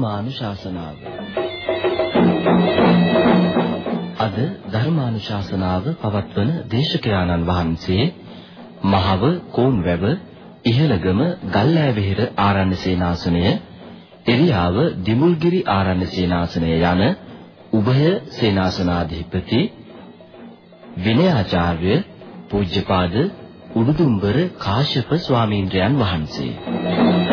ධර්මානුශාසනාව. අද ධර්මානුශාසනාව පවත්වන දේශකයාණන් වහන්සේ මහව කෝන්වැව ඉහළගම ගල්ලෑවිහෙර ආරණ්‍ය සේනාසනය එරියාව දිමුල්ගිරි ආරණ්‍ය සේනාසනය යන උභය සේනාසනාධිපති විනයාචාර්ය පූජ්‍යපාද උඩුදුම්බර කාශ්‍යප ස්වාමීන්ද්‍රයන් වහන්සේ.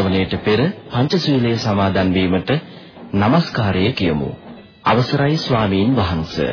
ශ්‍රවණයට පෙර පංචශීලයේ සමාදන් වීමට নমස්කාරය කියමු. අවසරයි ස්වාමීන් වහන්සේ.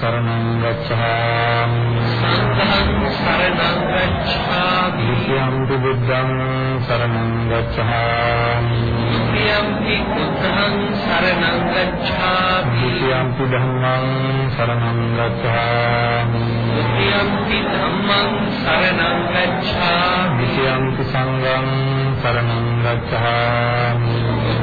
සරණං ගච්ඡාමි. සංඝං සරණං ගච්ඡාමි. ත්‍යම්පි බුද්ධං සරණං ගච්ඡාමි. ත්‍යම්පි බුද්ධං සරණං ගච්ඡාමි. ත්‍යම්පි ධම්මං සරණං ගච්ඡාමි. ත්‍යම්පි ධම්මං සරණං ගච්ඡාමි. ත්‍යම්පි සංඝං සරණං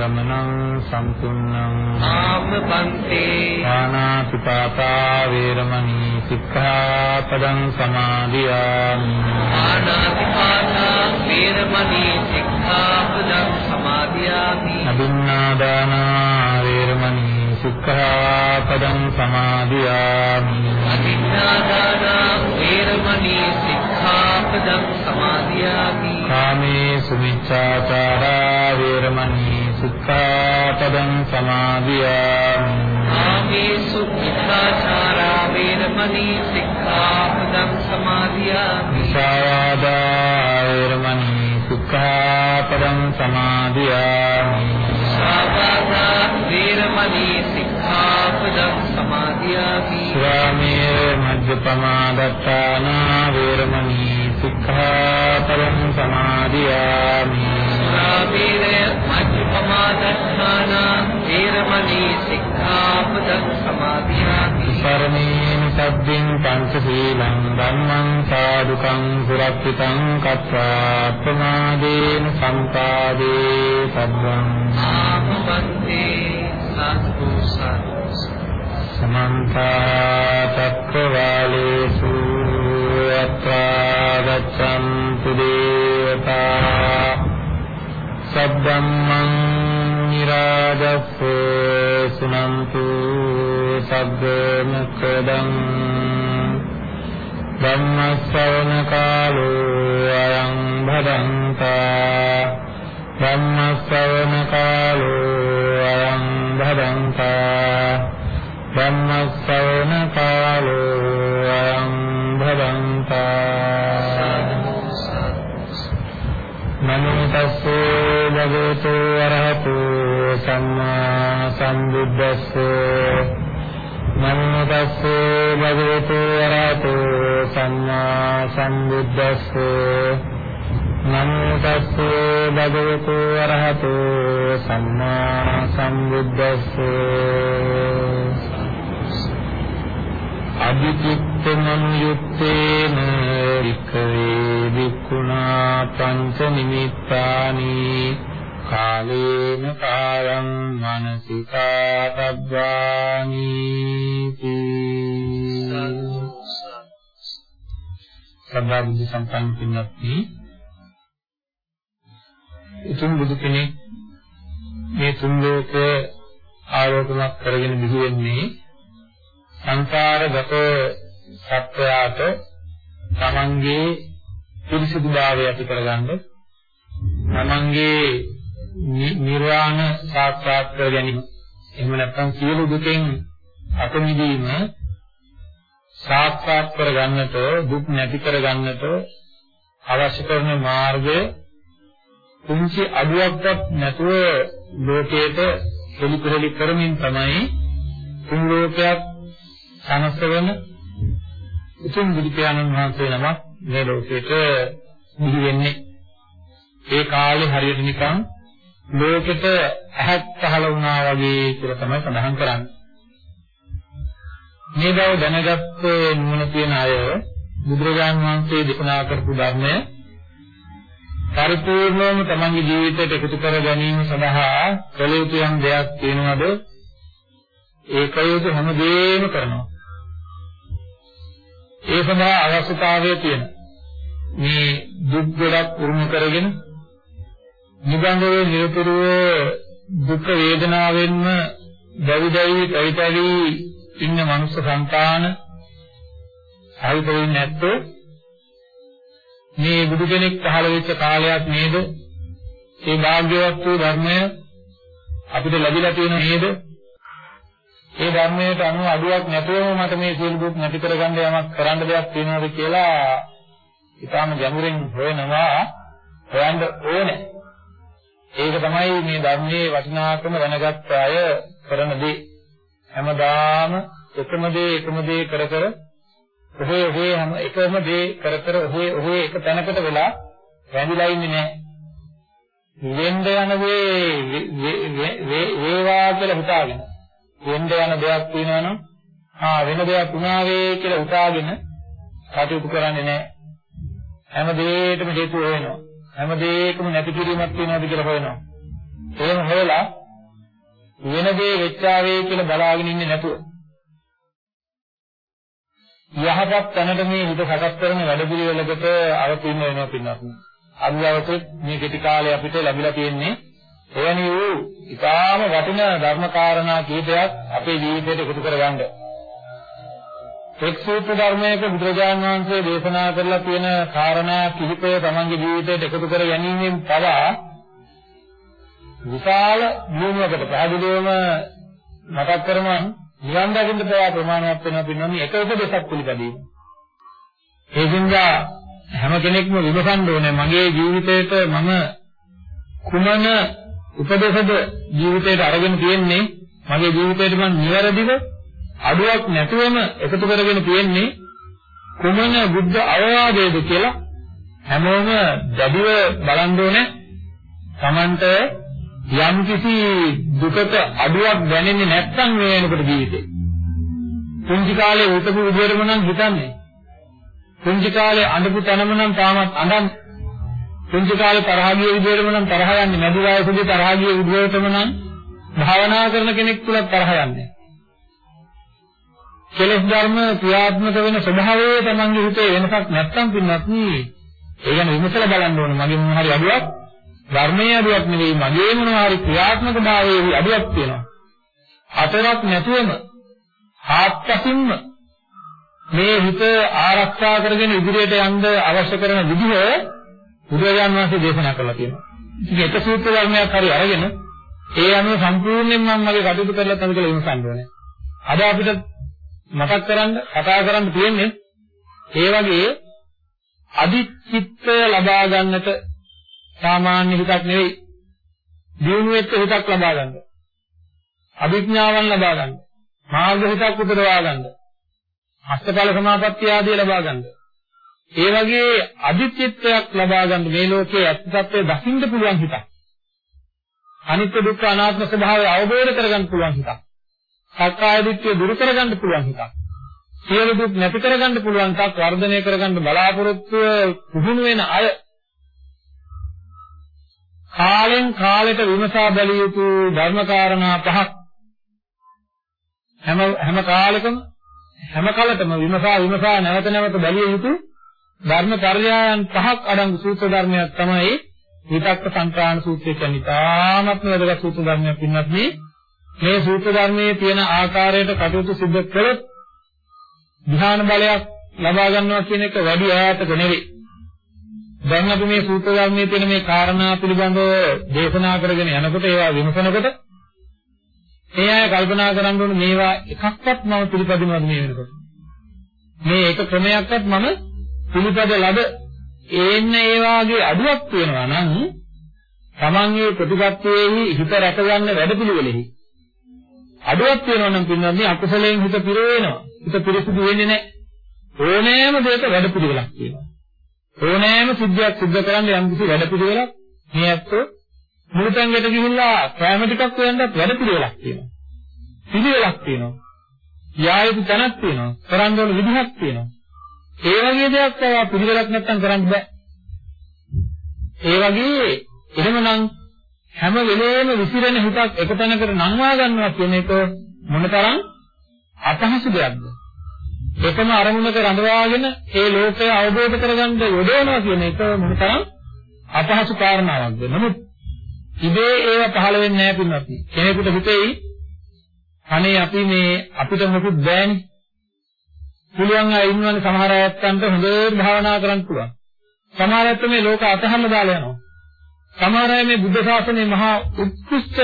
සරණාගමනං සම්පූර්ණං ආම බන්තේ ආනාතිපාතා වේරමණී සික්ඛාපදං සමාදියාමි. ආනාතිපාතා වේරමණී සික්ඛාපදං සමාදියාමි. අදින්නාදානා වේරමණී සික්ඛාපදං සමාදියාමි. අදින්නාදානා වේරමණී සික්ඛාපදං සමාදියාමි. කාමේ සුමිච්ඡාචාරා වේරමණී සික්ඛාපදං සමාදියාමි ආමේසු මිත්‍යාචාරා වේරමණී සික්ඛාපදං සමාදියාමි සාවාදා වේරමණී සික්ඛාපදං සමාදියාමි සාවාදා වේරමණී සික්ඛාපදං සමාදියාමි ස්වාමී මජ්ජපමාදත්තානා වේරමණී සික්ඛාපදං සමාදියාමි සාවීරය මජ්ජපමාදත්තානා වේරමණී සික්ඛාපදං සමාදියාමි පරමේන සබ්බින් පංචශීලං ධම්මං සාදුකං සුරක්ෂිතං කତ୍වා ප්‍රමාදේන සම්පාදේ සබ්බං ආමවන්තේ සත්තු සත්තු සමන්ත චක්කවාලේසු අත්‍රා ගච්ඡන්තු දේවතා සබ්බම්මං නිරාජස්ස සුනන්තු සබ්බ මුක්ඛදං ධම්මස්සවන කාලෝ අයං භදංතා ධම්මස්සවන කාලෝ අයං භදංතා ධම්මස්සවන කාලෝ අයං භදංතා නමෝ තස්සේ භගවතු වරහතු සම්මා සම්බුද්දස්ස. නමෝ තස්සේ භගවතු වරහතු සම්මා සම්බුද්දස්ස. නමෝ තස්සේ භගවතු වරහතු සම්මා සම්බුද්දස්ස. අභිචිත්ත මනුයුත්තේන වික්ඛවේ වික්ඛුනා පංච නිමිත්තානි. කාලේන කායං මනසිකාතබ්බානි සදා බුද්ධ සම්පන්න පින්වත්නි උතුම් බුදු කෙනෙක් මේ තුන් ලෝක ආරෝපණක් කරගෙන බිහි වෙන්නේ සංසාරගත සත්‍යයට තමන්ගේ පිරිසිදුභාවය ඇති කරගන්න තමන්ගේ නිර්වාණ සාක්ෂාත් කර ගැනීම එහෙම නැත්නම් සියලු දුකෙන් අත මිදීම සාක්ෂාත් කර ගන්නට දුක් නැති කර ගන්නට අවශ්‍ය කරන මාර්ගය කුංචි අඩුවක්වත් නැතුව ලෝකයට එලිපෙලි කරමින් තමයි තුන් ලෝකයක් සමස්තවන උතුම් බුදු පියාණන් වහන්සේ නමක් මේ ලෝකෙට බිහි වෙන්නේ. ඒ කාලේ හරියට නිකන් ලෝකෙට ඇහක් පහළ වුණා වගේ කියලා තමයි සඳහන් කරන්නේ. මේ බව දැනගත්ත නුවණ තියෙන අය බුදුරජාන් වහන්සේ දේශනා කරපු ධර්මය පරිපූර්ණවම තමන්ගේ ජීවිතයට එකතු කර ගැනීම සඳහා කළ යුතු යම් දෙයක් තියෙනවද ඒ කළ යුතු හැමදේම කරනවා ඒ සඳහා අවශ්‍යතාවය තියෙන මේ දුක් ගොඩක් උරුම කරගෙන නිබඳව නිරතුරුව දුක් වේදනාවෙන්ම දැවි දැවි පැවිතැවි ඉන්න මනුෂ්‍ය සංතාන සාහිත්‍යයෙන් නැත්තේ මේ බුදු කෙනෙක් පහළ වෙච්ච කාලයක් නේද? ඒ භාග්‍යවත් වූ ධර්මය අපිට ලැබිලා තියෙන නේද? ඒ ධර්මයට අනුව අඩුවක් නැතුවම මට මේ සියලු දුක් නැති කරගන්න යමක් කරන්න දෙයක් තියෙනවද කියලා ඊටාම ගැඹුරින් හොයනවා හොයන්න ඕනේ. ඒක තමයි මේ ධර්මයේ වටිනාකම දැනගත් අය කරන දේ. හැමදාම එකම දේ එකම දේ කර කර ඔහේ ඔහේ හැම එකම දේ කර කර ඔහේ ඔහේ එක තැනකට වෙලා රැඳිලා ඉන්නේ නැහැ. වෙන්න යන වේ වේවා කියලා හිතාගෙන වෙන්න යන දෙයක් තියෙනවනම් ආ වෙන දෙයක් වුණා වේ කියලා හිතාගෙන කටයුතු කරන්නේ නැහැ. හැම දෙයකම හේතුව හොයනවා. හැම දෙයකම නැති කිරීමක් තියෙනවද කියලා හොයනවා. එහෙම හොයලා වෙන දේ වෙච්චාවේ කියලා බලාගෙන ඉන්නේ නැතුව යහපත් තැනට මේ හිත සකස් කරන වැඩ පිළිවෙලකට අවතීන වෙනවා පින්නත්. අද දවසේ මේ කෙටි කාලේ අපිට ලැබිලා තියෙන්නේ එවැනි වූ ඉතාම වටිනා ධර්ම කාරණා කීපයක් අපේ ජීවිතයට එකතු කරගන්න. එක් සූත්‍ර ධර්මයක බුදුරජාණන් වහන්සේ දේශනා කරලා තියෙන කාරණා කිහිපය තමන්ගේ ජීවිතයට එකතු කර ගැනීමෙන් පවා විශාල දියුණුවකට පැහැදිලිවම මතක් කරනවා නිවන් දකින්න පවා ප්‍රමාණවත් වෙනවා පින්නන්නේ එක උපදේශක් පිළිපැදීම. ඒකින්ද හැම කෙනෙක්ම විමසන්න ඕනේ මගේ ජීවිතේට මම කුමන උපදේශද ජීවිතේට අරගෙන තියෙන්නේ? මගේ ජීවිතේට මම නිවැරදිව අඩුවක් නැතුවම එකතු කරගෙන තියෙන්නේ කුමන බුද්ධ අවවාදයේද කියලා හැමෝම දැඩිව බලන්න ඕනේ. Tamanට යම් කිසි දුකට අඩුවක් දැනෙන්නේ නැත්නම් මේ වෙනකොට ජීවිතේ. පුංචි කාලේ උතපු විදියටම නම් හිතන්නේ. පුංචි කාලේ අඬපු තැනම නම් තාමත් අඬන්නේ. පුංචි කාලේ තරහ ගිය විදියටම නම් තරහ යන්නේ. මැදි වයසේදී තරහ ගිය විදියටම නම් භාවනා කරන කෙනෙක් තුල තරහ යන්නේ. කෙලෙස් ධර්ම ක්‍රියාත්මක වෙන ස්වභාවයේ තමන්ගේ හිතේ වෙනසක් නැත්තම් පින්නත් නේ. ඒ ගැන විමසලා බලන්න ඕනේ. මගේ මොන හරි අඩුවක් ධර්මයේ අඩුවක් නෙවෙයි මගේ මොනවා හරි ක්‍රියාත්මක භාවයේ අඩුවක් තියෙනවා. හතරක් නැතුවම ආත්පසින්ම මේ හිත ආරක්ෂා කරගෙන ඉදිරියට යන්න අවශ්‍ය කරන විදිහ බුදුරජාණන් වහන්සේ දේශනා කළා තියෙනවා. ඉතින් එක සූත්‍ර ධර්මයක් හරි අරගෙන ඒ අනුව සම්පූර්ණයෙන් මම මගේ කටයුතු කරලා තමයි කියලා විමසන්න ඕනේ. අද අපිට මතක් කරන්න කතා කරන්න තියෙන්නේ ඒ වගේ අදිචිත්තය ලබා ගන්නට සාමාන්‍ය හිතක් නෙවෙයි. දියුණු වෙච්ච හිතක් ලබා ගන්න. අභිඥාවන් ලබා ගන්න. මාර්ග හිතක් උපදවා ගන්න. හස්තඵල සමාපත්තිය ආදී ලබා ගන්න. ඒ වගේ අදිචිත්තයක් ලබා ගන්න මේ ලෝකයේ ඇත්තත්වයේ දකින්න පුළුවන් හිතක්. අනිත්‍ය දුක්ඛ අනාත්ම ස්වභාවය අවබෝධ කරගන්න පුළුවන් හිතක්. සක්කාය දිට්ඨිය දුරු කරගන්න පුළුවන් හිතක්. සියලු දුක් නැති කරගන්න පුළුවන් තාක් වර්ධනය කරගන්න බලාපොරොත්තු පුහුණු වෙන අය. කාලෙන් කාලෙට විමසා බැලිය යුතු ධර්මකාරණා පහක්. හැම හැම කාලෙකම හැම කලකම විමසා විමසා නැවත නැවත බැලිය යුතු ධර්ම පරියායන් පහක් අඩංගු සූත්‍ර ධර්මයක් තමයි විතක්ක සංකාණ සූත්‍රය කියන්නේ. තාමත්ම වැදගත් සූත්‍ර ධර්මයක් පින්නත් මේ මේ සූත්‍ර ධර්මයේ තියෙන ආකාරයට කටයුතු සිදු කළොත් ධ්‍යාන බලයක් ලබා ගන්නවා කියන එක වැඩි ඈතක නෙවෙයි. දැන් අපි මේ සූත්‍ර ධර්මයේ තියෙන මේ කාරණා පිළිබඳව දේශනා කරගෙන යනකොට ඒවා විමසනකොට ඒ අය කල්පනා කරන්න ඕනේ මේවා එකක්වත් මම පිළිපදිනවද මේ වෙනකොට. මේ එක ක්‍රමයක්වත් මම පිළිපද ලද ඒන්න ඒ වාගේ අඩුවක් වෙනවා නම් තමන්ගේ ප්‍රතිපත්තියේ හිත රැකගන්න වැඩපිළිවෙලෙහි අඩුවක් වෙනවා නම් පින්නන්නේ අකුසලයෙන් හිත පිර වෙනවා. හිත පිරිසිදු වෙන්නේ නැහැ. ඕනෑම දෙයක වැඩපිළිවෙලක් තියෙනවා. ඕනෑම සිද්ධියක් සිද්ධ කරන්න යම් කිසි වැඩපිළිවෙලක් මේ ඇත්තෝ මුළුතැන්කට ගිහිල්ලා කැම ටිකක් හොයන්නත් වැඩපිළිවෙලක් තියෙනවා. පිළිවෙලක් තියෙනවා. යායුතු තැනක් තියෙනවා. කරන්න ඕන විදිහක් තියෙනවා. ඒ වගේ දෙයක් තමයි පිළිවෙලක් නැත්තම් කරන්න බෑ. ඒ වගේ එහෙමනම් හැම වෙලේම විසිරෙන හිතක් එක තැනකට නංවා ගන්නවා කියන එක මොනතරම් අපහසු දෙයක්ද? එකම අරමුණක රඳවාගෙන ඒ ලෝකය අවබෝධ කරගන්න යොදවනවා කියන එක මොනතරම් අපහසු කාරණාවක්ද? නමුත් ඉබේ ඒව පහළ වෙන්නේ නැහැ පින්වත්නි. කෙනෙකුට හිතෙයි අනේ අපි මේ අපිට මොකුත් බෑනේ. පුළුවන් අය ඉන්නවනේ සමහර අයත්න්ට හොඳට භාවනා කරන්න පුළුවන්. සමහර අයත් මේ ලෝක අතහල්ලා දාලා යනවා. සමහර අය මේ බුද්ධ ශාසනයේ මහා උත්කෘෂ්ඨ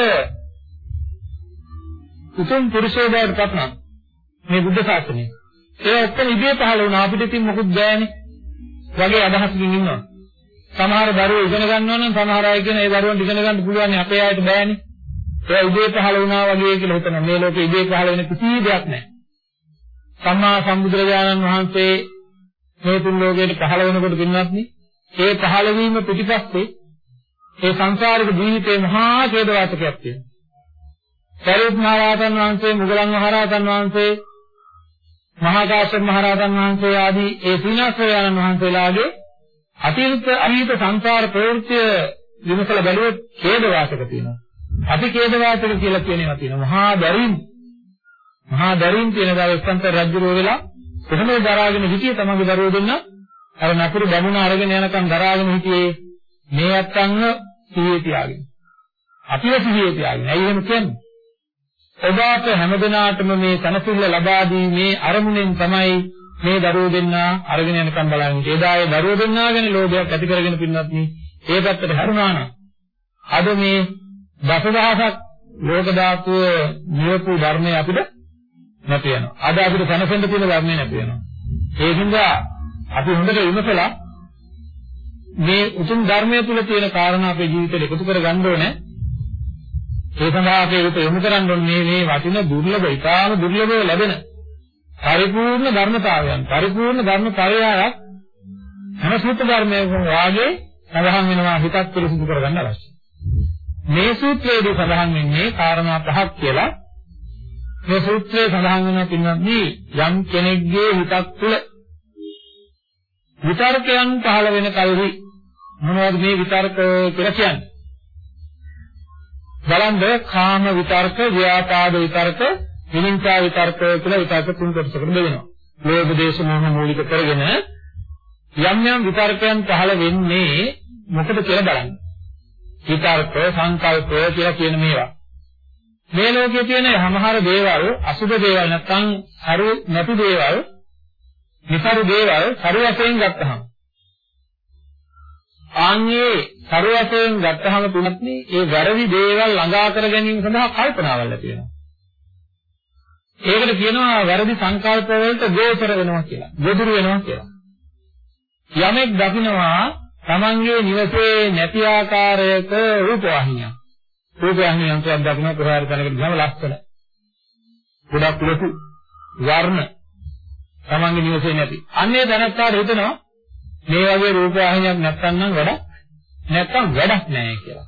උතුම් පුරුෂයෝ බවට පත්නම් මේ බුද්ධ ශාසනය. ඒ ඔක්කොම ඉබේ පහළ වුණා අපිට ඉතින් මොකුත් බෑනේ. වගේ අදහසකින් ඉන්නවා. සමහර දරුවෝ ඉගෙන ගන්නවා නම් සමහර අය කියන ඒ දරුවන්ට ඉගෙන ගන්න පුළුවන් අපේ අයට බෑනේ. ඒ ඉබේ පහළ වුණා වගේ කියලා හිතනවා. මේ ලෝකේ ඉබේ පහළ වෙන කිසි දෙයක් නැහැ. සම්මා සම්බුදුරජාණන් වහන්සේ මේ තුන් ලෝකයට පහළ වෙනකොට පින්වත්නි, ඒ පහළ වීම පිටිපස්සේ ඒ සංසාරික ජීවිතේ මහා ඡේදවාතකයක් තියෙනවා. සරියුත් මහ රහතන් වහන්සේ, මුගලන් මහ රහතන් වහන්සේ, මහා කාශ්‍යප මහ රහතන් වහන්සේ ආදී ඒ සීනාස්වරයන් වහන්සේලාගේ අතීත අතීත සංසාර ප්‍රවෘත්ති විමසලා බැලුවොත් ඡේදවාතක තියෙනවා. අපි ඡේදවාතක කියලා කියන ඒවා තියෙනවා. මහා දරින් මහා දරින් කියන දා එක්සන්තර රජුරෝ වෙලා කොහොමද දරාගෙන හිටියේ තමන්ගේ දරුවෝ දෙන්න අර නපුරු බමුණ අරගෙන යනකම් දරාගෙන හිටියේ මේ අත්තන්ව සිහියේ තියාගෙන. අපිව සිහියේ තියාගෙන. ඇයි එහෙම කියන්නේ? ඔබට හැමදෙනාටම මේ තනසිල්ල ලබා දීමේ අරමුණෙන් තමයි මේ දරුවෝ දෙන්නා අරගෙන යනකම් බලන්නේ. එදා ඒ දරුවෝ දෙන්නා ගැන ලෝභයක් ඇති කරගෙන පින්නත් නේ. ඒ පැත්තට හැරුණා නම් අද මේ දසදහසක් ලෝක ධාතුව නියපු ධර්මය අපිට නැති වෙනවා. අද අපිට තනසෙන්න තියෙන ධර්මය නැති වෙනවා. ඒ හින්දා අපි හොඳට විමසලා මේ උතුම් ධර්මය තුල තියෙන කාරණා අපේ ජීවිතේට එකතු කර ගන්න ඕනේ. ඒ සඳහා අපේ හිත යොමු කරන්න ඕනේ මේ මේ වටින දුර්ලභ, ඊටාම දුර්ලභව ලැබෙන පරිපූර්ණ ධර්මතාවයන්, පරිපූර්ණ ධර්ම පරයායක් හැම සූත්‍ර ධර්මයකම වාගේ සඳහන් වෙනවා හිතක් පිළිසිදු කරගන්න අවශ්‍යයි. මේ සූත්‍රයේදී සඳහන් වෙන්නේ කාරණා පහක් කියලා. මේ සූත්‍රයේ සඳහන් වෙන පින්වත්නි යම් කෙනෙක්ගේ හිතක් තුළ විතර්කයන් පහළ වෙන කල්හි මොනවද මේ විතර්ක කියලා කියන්නේ? බලන්න කාම විතර්ක, ව්‍යාපාද විතර්ක, විනිංසා විතර්ක කියලා විතර්ක තුන් කොටසකට බෙදෙනවා. ලෝභ දේශ මොහ මූලික කරගෙන යම් යම් විතර්කයන් පහළ වෙන්නේ මොකද කියලා බලන්න. විතර්ක, සංකල්ප කියලා කියන මේවා. මේ ලෝකයේ තියෙන සමහර දේවල් අසුබ දේවල් නැත්නම් හරු නැති දේවල්, විතර දේවල් හරු වශයෙන් ගත්තහම ආන්ගේ සරුවසයෙන් ගත්තහම තුනක්නේ ඒ වැරදි දේවල් ළඟා කර ගැනීම සඳහා කල්පනාවල් ඇති වෙනවා. ඒකට කියනවා වැරදි සංකල්ප වලට ගෝචර වෙනවා කියලා. ගොදුරු වෙනවා කියලා. යමෙක් දකිනවා තමන්ගේ නිවසේ නැති ආකාරයක රූපවාහිනියක්. රූපවාහිනිය යන්ත්‍රයක් දකින්න කොහේ හරි තැනකට ගියාම ලස්සන. ගොඩක් ලොකු වර්ණ තමන්ගේ නිවසේ නැති. අන්නේ දැනත්තාට හිතනවා මේ වගේ රූප වාහිනියක් නැත්නම් නම් වැඩක් නැත්නම් වැඩක් නැහැ කියලා.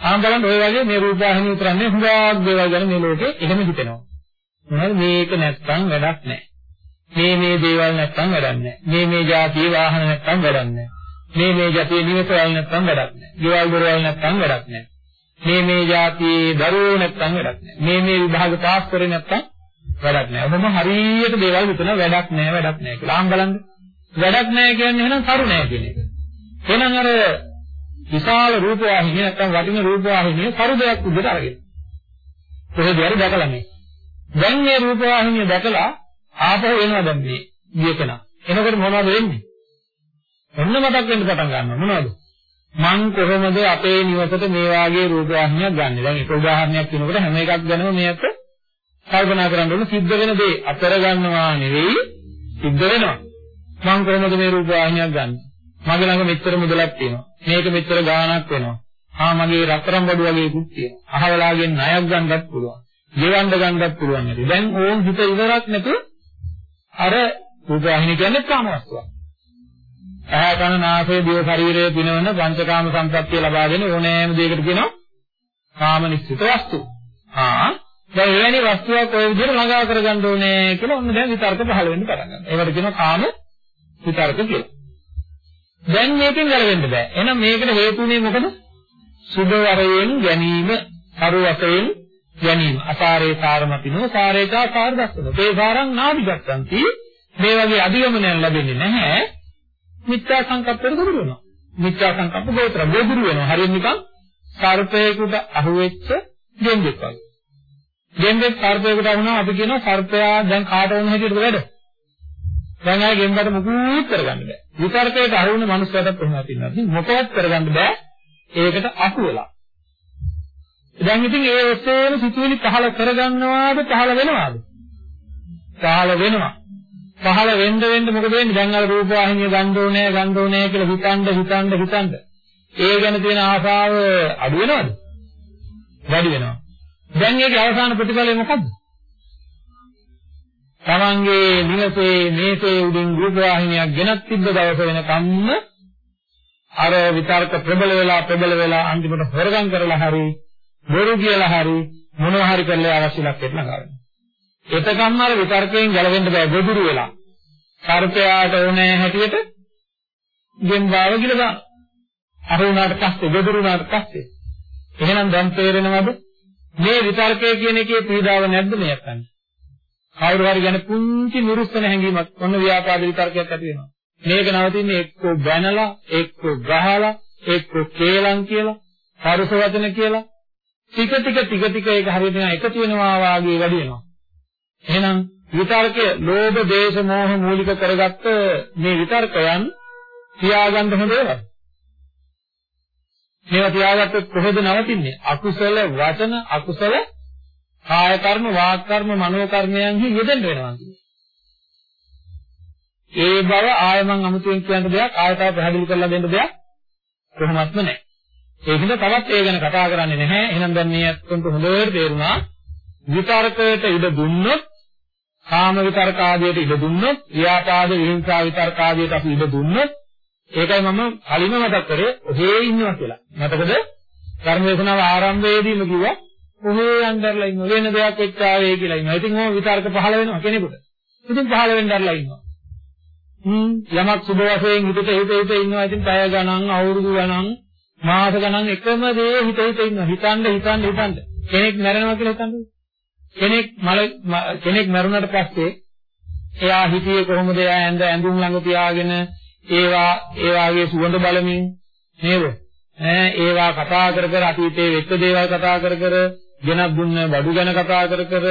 ආන්දරන් ඔය වගේ මේ රූප වාහිනිය විතරන්නේ හුඟක් දේවල් ගැන මේ ලෝකේ එහෙම හිතෙනවා. මොනවද මේක නැත්නම් වැඩක් නැහැ. මේ මේ දේවල් නැත්නම් වැඩක් නැහැ. මේ මේ જાතිය වාහන නැත්නම් වැඩක් නැහැ. මේ මේ જાතිය නිවසවල නැත්නම් වැඩක් නැහැ. ගෙවල් දොරවල් නැත්නම් වැඩක් නැහැ. මේ මේ જાතියේ දරුවෝ නැත්නම් වැඩක් නැහැ. මේ මේ විභාග පාස් කරේ නැත්නම් වැඩක් නැහැ. මොකද හරියට දේවල් විතර වැඩක් නැහැ වැඩක් නැහැ කියලා. ආන් බලන්න. වැඩක් නැහැ කියන්නේ එහෙනම් කරු නැහැ කියන එක. එහෙනම් අර විශාල රූප වාහිනිය නැත්නම් වටින රූප වාහිනිය කරුදයක් උඩට අරගෙන. කොහෙද හරි දැකලා මේ. දැන් මේ රූප වාහිනිය දැකලා ආපහු එනවා දැන් මේ ගියකන. එනකොට මොනවද වෙන්නේ? ඔන්න මතක් වෙන්න පටන් ගන්නවා මොනවද? මං කොහොමද අපේ නිවසට මේ වාගේ රූප වාහිනියක් ගන්නෙ? දැන් එක උදාහරණයක් දෙනකොට හැම එකක් ගැනම මේක කල්පනා කරන්න ඕන සිද්ධ වෙන දේ අතර ගන්නවා නෙවෙයි සිද්ධ වෙනවා. මං කොහොමද මේ රූප වාහිනියක් ගන්නෙ? මගේ ළඟ මෙච්චර මුදලක් තියෙනවා. මේක මෙච්චර ගාණක් වෙනවා. ආ මගේ රත්තරන් බඩු වගේ ඉක්ුත් තියෙනවා. අහවලාගෙන් ණයක් ගන්නත් පුළුවන්. ගෙවන්න ගන්නත් පුළුවන් නේද? දැන් ඕන් හිත ඉවරක් නැතු අර රූපවාහිනිය කියන්නේ කාම වස්තුවක්. ඇහැ කන නාසය දිව ශරීරය පිනවන පංචකාම සම්පත්තිය ලබා දෙන ඕනෑම දෙයකට කියනවා කාම නිශ්චිත වස්තු. ආ දැන් එවැනි වස්තුවක් ඔය විදිහට ළඟා කරගන්න ඕනේ කියලා ඔන්න දැන් විතර්ක පහළ වෙන්න පටන් ගන්නවා. ඒවට කියනවා කාම විතර්ක කියලා. දැන් මේකෙන් ගැලවෙන්න බෑ. එහෙනම් මේකට හේතුනේ මොකද? සුභ වරයෙන් ගැනීම, අරු වශයෙන් ගැනීම. අසාරේ සාරමතිනෝ සාරේකා සාර දස්සන. ඒ සාරං නාදිගත්තන්ති මේ වගේ අධිගමනයන් ලැබෙන්නේ නැහැ. මිත්‍යා සංකප්පෙට ගොදුරු වෙනවා. මිත්‍යා සංකප්ප ගෝත්‍ර ගොදුරු වෙනවා. හරියට නිකන් සර්පයෙකුට අහුවෙච්ච ගෙම්බෙක් වගේ. ගෙම්බෙක් සර්පයෙකුට අහුනම අපි කියනවා සර්පයා දැන් කාට වුණ හැටියටද වැඩ? දැන් ආයේ ගෙම්බට මුකුත් කරගන්න බෑ. විතර්කයට අහු වුණ මනුස්සයටත් එහෙම තියෙනවා. මොකවත් කරගන්න බෑ. ඒකට අහු වෙලා. දැන් ඉතින් ඒ ඔස්සේම සිතුවිලි පහල කරගන්නවාද පහල වෙනවාද? පහල වෙනවා. පහල වෙන්න වෙන්න මොකද වෙන්නේ? දැන් අර රූප වාහිනිය ගන්න ඕනේ, ගන්න ඕනේ කියලා හිතන්න හිතන්න හිතන්න. ඒ ගැන තියෙන ආසාව අඩු වෙනවද? වැඩි වෙනවා. දැන් ඒකේ අවසාන ප්‍රතිඵලය මොකද්ද? තමන්ගේ නිවසේ මේසේ උඩින් රූප වාහිනියක් ගෙනත් තිබ්බ දවස වෙනකම්ම අර විතර්ක ප්‍රබල වෙලා ප්‍රබල වෙලා අන්තිමට හොරගම් කරලා හරි බොරු කියලා හරි මොනවා හරි කරලා අවශ්‍ය ලක්ෂයට නගනවා. එතකම්ම අර විතර්කයෙන් ගැලවෙන්න බෑ ගොදුරු වෙලා. සර්පයාට ඕනෑ හැටියට ගෙම්බාව කියලා දාන. අර උනාට පස්සේ ගොදුරු උනාට පස්සේ එහෙනම් දැන් තේරෙනවද මේ විතර්කය කියන එකේ පීඩාව නැද්ද මේ යත්තන්නේ? කවුරු හරි ගැන පුංචි නිරුස්සන හැඟීමක් ඔන්න ව්‍යාපාද විතර්කයක් ඇති වෙනවා. මේක නවතින්නේ එක්කෝ බැනලා, එක්කෝ ගහලා, එක්කෝ කේලම් කියලා, පරුස වචන කියලා. ටික ටික ටික ටික ඒක හරියට එකතු වෙනවා වාගේ වැඩි වෙනවා. එහෙනම් විතර්කය, ලෝභ, දේශ, මෝහ මූලික කරගත්ත මේ විතර්කයන් තියාගන්න හොඳ ඒවා. මේවා තියාගත්තොත් කොහෙද නවතින්නේ? අකුසල වචන, අකුසල කාය කර්ම, වාක් කර්ම, මනෝ කර්මයන්හි යෙදෙන්න වෙනවා කියන්නේ. ඒ බව ආය මං අමුතුවෙන් කියන්න දෙයක් ආය තව පැහැදිලි කරලා දෙන්න දෙයක් කොහොමත්ම නැහැ. ඒකින්ද තවත් ඒ ගැන කතා කරන්නේ නැහැ. එහෙනම් දැන් මේ අත්තුන්ට හොඳට තේරුණා විතර්කයට ඉඩ දුන්නොත් කාම විතර්ක ආදියට ඉඩ දුන්නොත් ව්‍යාපාද විහිංසා විතර්ක ආදියට අපි ඉඩ දුන්නොත් ඒකයි මම කලින්ම මතක් කරේ ඔහේ ඉන්නවා කියලා. මතකද? ධර්ම දේශනාව ආරම්භයේදීම කිව්වා ඔහේ අnderලා ඉන්න වෙන දෙයක් වෙච්ච ආවේ කියලා ඉන්නවා. ඉතින් ඕම විතර්ක පහළ වෙනවා කෙනෙකුට. ඉතින් පහළ වෙන්නදලා ඉන්නවා. හ්ම් යමක් සුබ වශයෙන් හිතට හිත හිත ඉන්නවා. ඉතින් පැය ගණන්, අවුරුදු ගණන්, මාස ගණන් එකම දේ හිත හිත ඉන්නවා. හිතන්න හිතන්න හිතන්න. කෙනෙක් මැරෙනවා කියලා හිතන්නේ. කෙනෙක් මල කෙනෙක් මරුණට පස්සේ එයා හිතියේ කොහොමද එයා ඇඳ ඇඳුම් ළඟ තියාගෙන ඒවා ඒ වාගේ සුවඳ බලමින් නේද ඈ ඒවා කතා කර කර අතීතයේ වෙච්ච දේවල් කතා කර කර ගෙනත් දුන්න බඩු ගැන කතා කර කර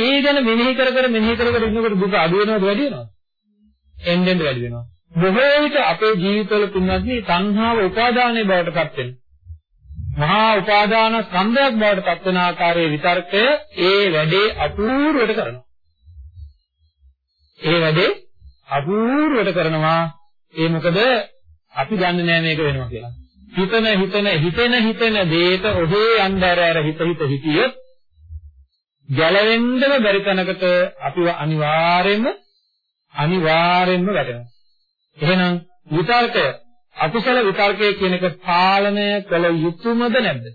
ඒ ගැන මෙනෙහි කර කර මෙනෙහි කර කර ඉන්නකොට දුක අඩු වෙනවද වැඩි වෙනවද එන්නෙන් වැඩි වෙනවා බොහෝ විට අපේ ජීවිතවල තුන්වත්නි තණ්හාව උපාදානයේ බවට පත් වෙනවා මහා උපාදාන ස්කන්ධයක් බවට පත් වෙන ආකාරයේ විතර්කය ඒ වැඩේ අපූර්වට කරනවා. ඒ වැඩේ අපූර්වට කරනවා. ඒ මොකද අපි දන්නේ නැහැ මේක වෙනවා කියලා. හිතන හිතන හිතෙන හිතෙන දේට ඔහේ යnder අර හිත හිත හිතියොත් ගැලවෙන්නම බැරි තැනකට අපිව අනිවාර්යයෙන්ම අනිවාර්යයෙන්ම වැටෙනවා. එහෙනම් විතර්කය අකුසල විතර්කය කියන එක පාලනය කළ යුතුමද නැද්ද?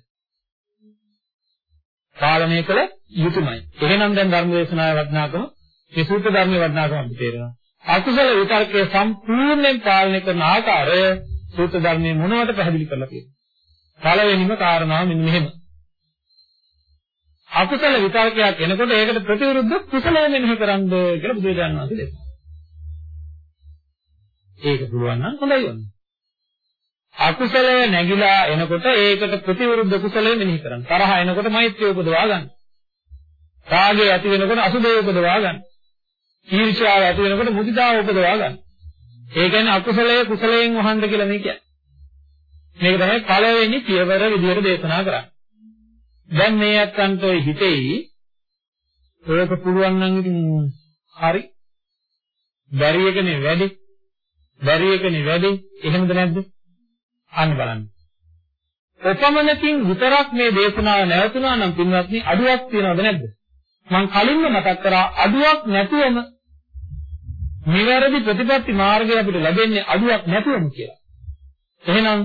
පාලනය කළ යුතුමයි. එහෙනම් දැන් ධර්ම දේශනාවේ වටිනාකම මේ සූත්‍ර ධර්මයේ වටිනාකම අපිට තේරෙනවා. අකුසල විතර්කය සම්පූර්ණයෙන් පාලනය කරන ආකාරය සූත්‍ර ධර්මයේ මොනවට පැහැදිලි කරලා තියෙනවා. පළවෙනිම කාරණාව මෙන්න මෙහෙම. අකුසල විතරකයක් එනකොට ඒකට ප්‍රතිවිරුද්ධ කුසලය මෙනෙහි කරන්න කියලා බුදුරජාණන් වහන්සේ දෙනවා. ඒක පුළුවන් නම් හොඳයි වන්නේ. අකුසලය නැగిලා එනකොට ඒකට ප්‍රතිවිරුද්ධ කුසලය මෙනෙහි කරන්න. තරහ එනකොට මෛත්‍රිය උපදවා ගන්න. රාගය ඇති වෙනකොට අසුභය උපදවා ගන්න. ඊර්ෂ්‍යාව ඇති වෙනකොට මුදිතාව උපදවා ගන්න. ඒ කියන්නේ අකුසලය කුසලයෙන් වහන්න කියලා මේ කියන්නේ. මේක තමයි පළවෙනි පියවර විදියට දේශනා කරන්නේ. දැන් මේ අත්තන්ට හිතෙයි ඒක පුළුවන් නම් ඉතින් හරි. බැරි එකනේ වැඩි. බැරි එකනේ වැඩි. එහෙමද නැද්ද? අන්න බලන්න. ඔපමණකින් විතරක් මේ දේශනාව නැවතුණා නම් පින්වත්නි අඩුවක් තියනවද නැද්ද? මම කලින්ම මතක් කරා අඩුවක් නැතුවම නිවැරදි ප්‍රතිපත්ති මාර්ගය අපිට ලැබෙන්නේ අඩුවක් නැතුවම කියලා. එහෙනම්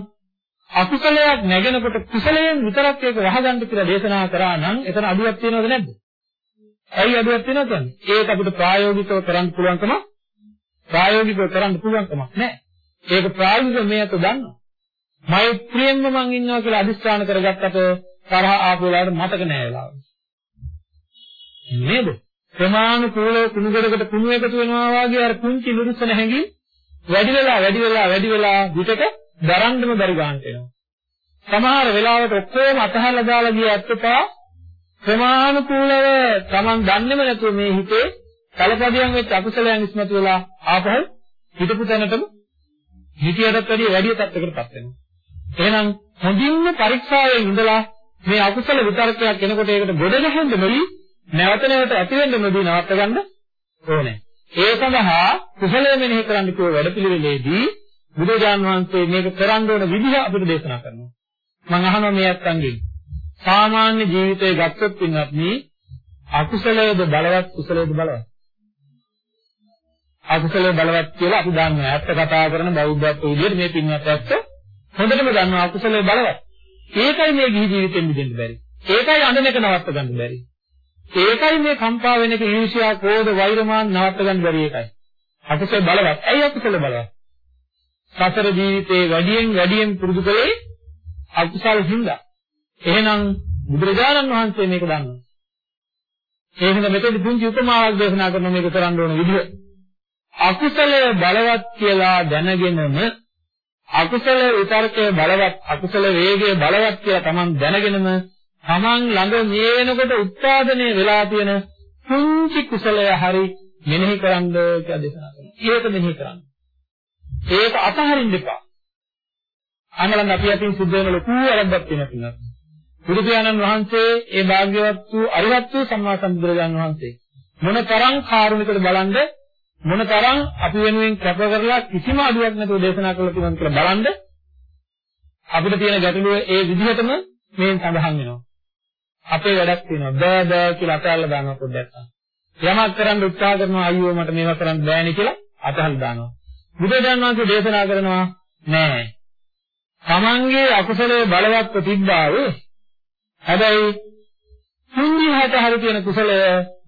අකුසලයක් නැගෙනකොට කුසලයෙන් විතරක් ඒක වහගන්න කියලා දේශනා කරා නම් එතන අඩුවක් තියනවද නැද්ද? ඇයි අඩුවක් තියනවද කියන්නේ? ඒක අපිට ප්‍රායෝගිකව කරන්න පුළුවන්කම ප්‍රායෝගිකව කරන්න පුළුවන්කමක් නැහැ. ඒක ප්‍රායෝගිකව මේ අත දන්නවා. මෛත්‍රියෙන්ම මං ඉන්නවා කියලා අදිස්ථාන කරගත්තට තරහ ආපු වෙලාවට මතක නෑ වෙලාවට. නේද? ප්‍රමාණිකූලව කුණුගඩකට කුණු එකතු වෙනවා වගේ අර කුංචි නිරුස්සන හැඟි වැඩි වෙලා වැඩි වෙලා වැඩි වෙලා විතක දරන්නම බැරි ගන්නට එනවා. සමහර වෙලාවට ඔක්කොම අතහරලා දාලා ගිය ඇත්තපා ප්‍රමාණිකූලව Taman දන්නේම නැතුව මේ හිතේ කලපදියම් වෙච්ච අකුසලයන් ඉස්මතු වෙලා ආපහු හිතපු තැනටම හිතියටත් වැඩිය වැඩි තත්යකටපත් වෙනවා. එහෙනම් හොඳින්ම පරීක්ෂාවේ ඉඳලා මේ අකුසල විතරකයක් එනකොට ඒකට ගොඩ ගහන්න බැරි නැවත නැවත ඇති වෙන්න නොදී නවත්ත ගන්න ඕනේ. ඒ සඳහා කුසලය මෙනෙහි කරන්න කිව්ව වැඩපිළිවෙලේදී බුදුජාන් වහන්සේ මේක කරන්න ඕන විදිහ අපිට දේශනා කරනවා. මම අහනවා මේ අත්ංගෙන්. සාමාන්‍ය ජීවිතය ගත්තොත් පින්වත් මේ අකුසලයේද බලවත් කුසලයේද බලවත්? අකුසලයේ බලවත් කියලා අපි දන්නවා. ඇත්ත කතා කරන බෞද්ධත්ව විදිහට මේ පින්වත් ඇත්ත හොඳටම දන්නවා අකුසලයේ බලවත්. ඒකයි මේ ගිහි ජීවිතෙන් මිදෙන්න බැරි. ඒකයි අඬන එක නවත්ත ගන්න බැරි. ඒකයි මේ කම්පා වෙන එක ඊර්ෂ්‍යා, ක්‍රෝධ, වෛරමාන නවත්ත ගන්න බැරි ඒකයි. අකුසල බලවත්. ඇයි අකුසල බලවත්? සතර ජීවිතේ වැඩියෙන් වැඩියෙන් පුරුදු කළේ අකුසල හින්දා. එහෙනම් බුදුරජාණන් වහන්සේ මේක දන්නවා. ඒ හින්දා මෙතෙදි පුංචි උපමාවක් දේශනා කරන මේක කරන්න ඕන විදිහ. අකුසලය බලවත් කියලා දැනගෙනම අකුසල විතර්කයේ බලවත් අකුසල වේගයේ බලවත් කියලා Taman දැනගෙනම Taman ළඟ මේ වෙනකොට උත්පාදනය වෙලා තියෙන පුංචි කුසලය හරි මෙනෙහි කරන්න කියලා දේශනා කරනවා. ඒක මෙනෙහි කරන්න. ඒක අතහරින්න එපා. අනලන් අපි අතින් සිද්ධ වෙන ලොකු වැරද්දක් තියෙනවා. බුදු පියාණන් වහන්සේ ඒ භාග්‍යවත් වූ අරිහත් වූ සම්මා සම්බුදුරජාණන් වහන්සේ මොන තරම් කාරුණිකද බලන්න මොනතරම් අපි වෙනුවෙන් කැප කරලා කිසිම අඩුවක් නැතුව දේශනා කළා කියනවා කියලා බලන්න අපිට තියෙන ගැටලුව ඒ විදිහටම මේ සඳහන් වෙනවා. අපේ වැඩක් තියෙනවා. බෑ බෑ කියලා අතහැරලා දානවා පොඩ්ඩක්. යමක් කරන්න උත්සාහ කරනවා අයියෝ මට මේවා කරන්න බෑනේ කියලා අතහැරලා දානවා. බුදුදහම වහන්සේ දේශනා කරනවා නෑ. තමන්ගේ අකුසලයේ බලවත්ව තිබ්බාවේ හැබැයි කුංජි හැට හරි තියෙන කුසලය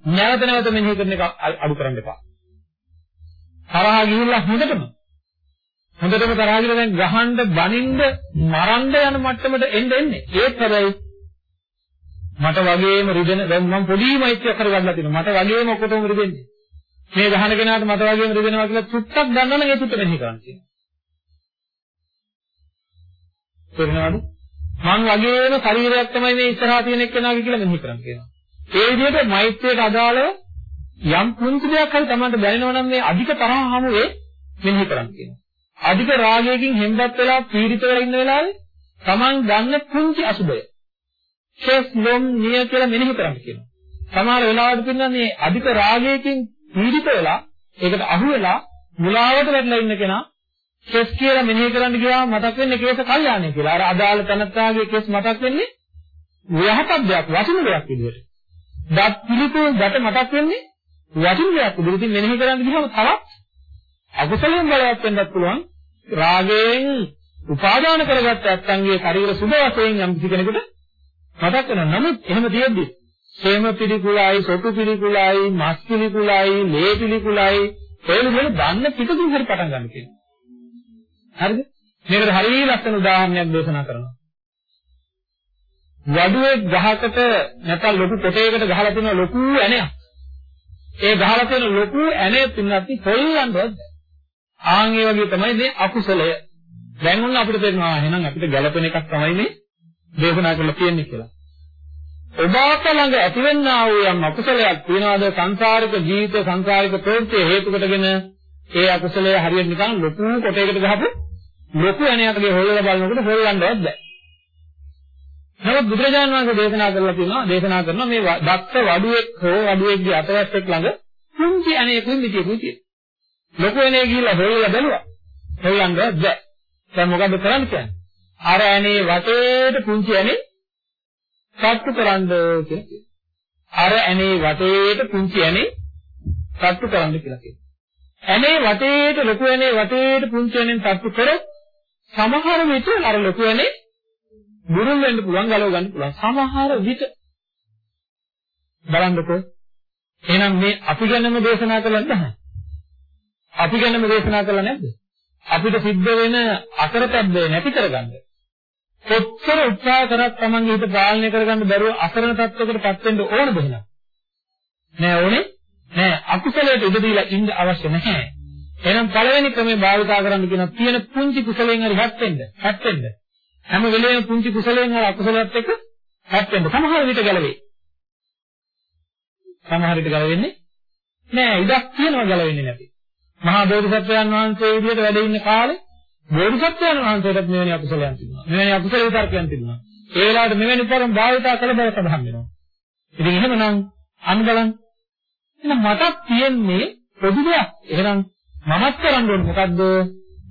නැවත නැවත මෙනෙහි කරන එක අඩු කරන්න එපා. තරහා ගිහිල්ලා හොඳටම හොඳටම තරහා ගිහලා දැන් ගහන්න බනින්න මරන්න යන මට්ටමට එන්න එන්නේ ඒත් හැබැයි මට වගේම රිදෙන දැන් මම පොඩි මෛත්‍රියක් කරගන්නලා තියෙනවා. මට වගේම ඔක්කොටම රිදෙන්නේ. මේ ගහන කෙනාට මට වගේම රිදෙනවා කියලා චුට්ටක් ගන්නවනම් ඒ චුට්ට මෙහි කරන්න කියනවා තේරෙනවද මං වගේම ශරීරයක් තමයි මේ ඉස්සරහා තියෙන එක්කෙනාගේ කියලා මෙහි කරන්න කියනවා ඒ විදිහට මෛත්‍රියට අදාළව යම් පුංචි දෙයක් හරි Tamanට දැනෙනවා නම් මේ අධික තරහ හමුවේ මෙනෙහි කරන්න කියනවා. අධික රාගයකින් හෙම්බත් වෙලා පීඩිත වෙලා ඉන්න වෙලාවේ Taman ගන්න පුංචි අසුබය. කෙස් ලොම් නිය කියලා මෙනෙහි කරන්න කියනවා. සමහර වෙලාවට පින්නන්නේ අධික රාගයකින් පීඩිත වෙලා ඒකට අහු වෙලා මුලාවට වැටලා ඉන්න කෙනා කෙස් කියලා මෙනෙහි කරන්න ගියාම මතක් වෙන්නේ කේස කල්යාණය කියලා. අර අදාළ තනත්තාගේ කෙස් මතක් වෙන්නේ යහපත් දෙයක්, වටින දෙයක් විදිහට. දත් පිළිතුරු දත මතක් වෙන්නේ වටින දෙයක් උදෙරින් මෙනෙහි කරන්න ගියම තවත් අකුසලයෙන් බලවත් වෙන්නත් පුළුවන් රාගයෙන් උපාදාන කරගත්ත ඇත්තන්ගේ ශරීර සුභ වශයෙන් යම් කිසි කෙනෙකුට මතක් වෙනවා නමුත් එහෙම තියෙද්දි සේම පිළිකුලයි සොටු පිළිකුලයි මස් පිළිකුලයි ලේ පිළිකුලයි ඒ විදිහට දන්න පිටකින් හරි පටන් ගන්න කියනවා හරිද මේකට හරිය ලස්සන උදාහරණයක් දේශනා කරනවා වඩුවේ ගහකට නැත්නම් ලොකු කොටයකට ගහලා තියෙන ලොකු ඇණයක් ඒ ගහලා තියෙන ලොකු ඇනේ පින්නත් හොල්ලන්නවත් බෑ. ආන් ඒ වගේ තමයි මේ අකුසලය. දැන් උන් අපිට තේරෙනවා එහෙනම් අපිට ගැළපෙන එකක් තමයි මේ දේශනා කරලා තියෙන්නේ කියලා. ඔබ අප ළඟ ඇතිවෙනා වූ යම් අකුසලයක් තියනවාද සංසාරික ජීවිත සංසාරික ප්‍රවෘත්ති හේතු කොටගෙන ඒ අකුසලය හරියට නිකන් ලොකු කොටයකට ගහපු ලොකු ඇණයකගේ හොල්ලලා බලනකොට හොල්ලන්නවත් බෑ. නමුත් බුදුරජාණන් වහන්සේ දේශනා කරලා තියෙනවා දේශනා කරනවා මේ දත්ත වඩුවෙක් හෝ වඩුවෙක්ගේ අතවැස්සෙක් ළඟ පුංචි ඇණයකින් මිටියකුයි තියෙනවා. ලොකු ඇණේ ගිහිල්ලා හොල්ලලා බැලුවා. හොල්ලන්නවත් බෑ. දැන් මොකද කරන්න කියන්නේ? අර ඇණේ වටේට පුංචි ඇණේ සත්තු කරන්න කියලා කියනවා. අර ඇනේ වටේට පුංචි ඇනේ සත්තු කරන්න කියලා කියනවා. ඇනේ වටේට ලොකු ඇනේ වටේට පුංචි ඇනෙන් සත්තු කරොත් සමහර විට අර ලොකු ඇනේ බුරුල් වෙන්න පුළුවන් ගලව ගන්න පුළුවන්. සමහර විට බලන්නකෝ එහෙනම් මේ අපි ගැනම දේශනා කළා නැහැ. අපි ගැනම දේශනා කළා නැද්ද? අපිට සිද්ධ වෙන අකරතැබ්බේ නැති කරගන්න. කොච්චර උත්සාහ කරත් Tamange හිත පාලනය කරගන්න බැරුව අසරණ තත්වයකටපත් වෙන්න ඕනද එහෙනම්? නෑ ඕනේ. නෑ අකුසලයට ඉඩ දීලා ඉන්න අවශ්‍ය නැහැ. එහෙනම් පළවෙනි ක්‍රමේ භාවිතා කරන්න කියන තියෙන පුංචි කුසලයෙන් හරි හත් වෙන්න. හත් වෙන්න. හැම වෙලේම පුංචි කුසලයෙන් හරි අකුසලයක් එක්ක හත් වෙන්න. සමහර විට ගැලවේ. සමහර විට ගැලවෙන්නේ නෑ. ඉඩක් තියෙනවා ගැලවෙන්නේ නැති. මහා බෝධිසත්වයන් වහන්සේ විදිහට වැඩ ඉන්න කාලේ බෝධිසත්වයන් වහන්සේටත් මෙවැනි අකුසලයන් තිබුණා. මෙවැනි අකුසල විතර්කයන් තිබුණා. ඒ වෙලාවට මෙවැනි තරම් භාවිතා කළ බව සඳහන් වෙනවා. ඉතින් එහෙමනම් අන්න බලන්න. එහෙනම් මටත් තියෙන්නේ පොදු දෙයක්. එහෙනම් මමත් කරන්න ඕනේ මොකද්ද?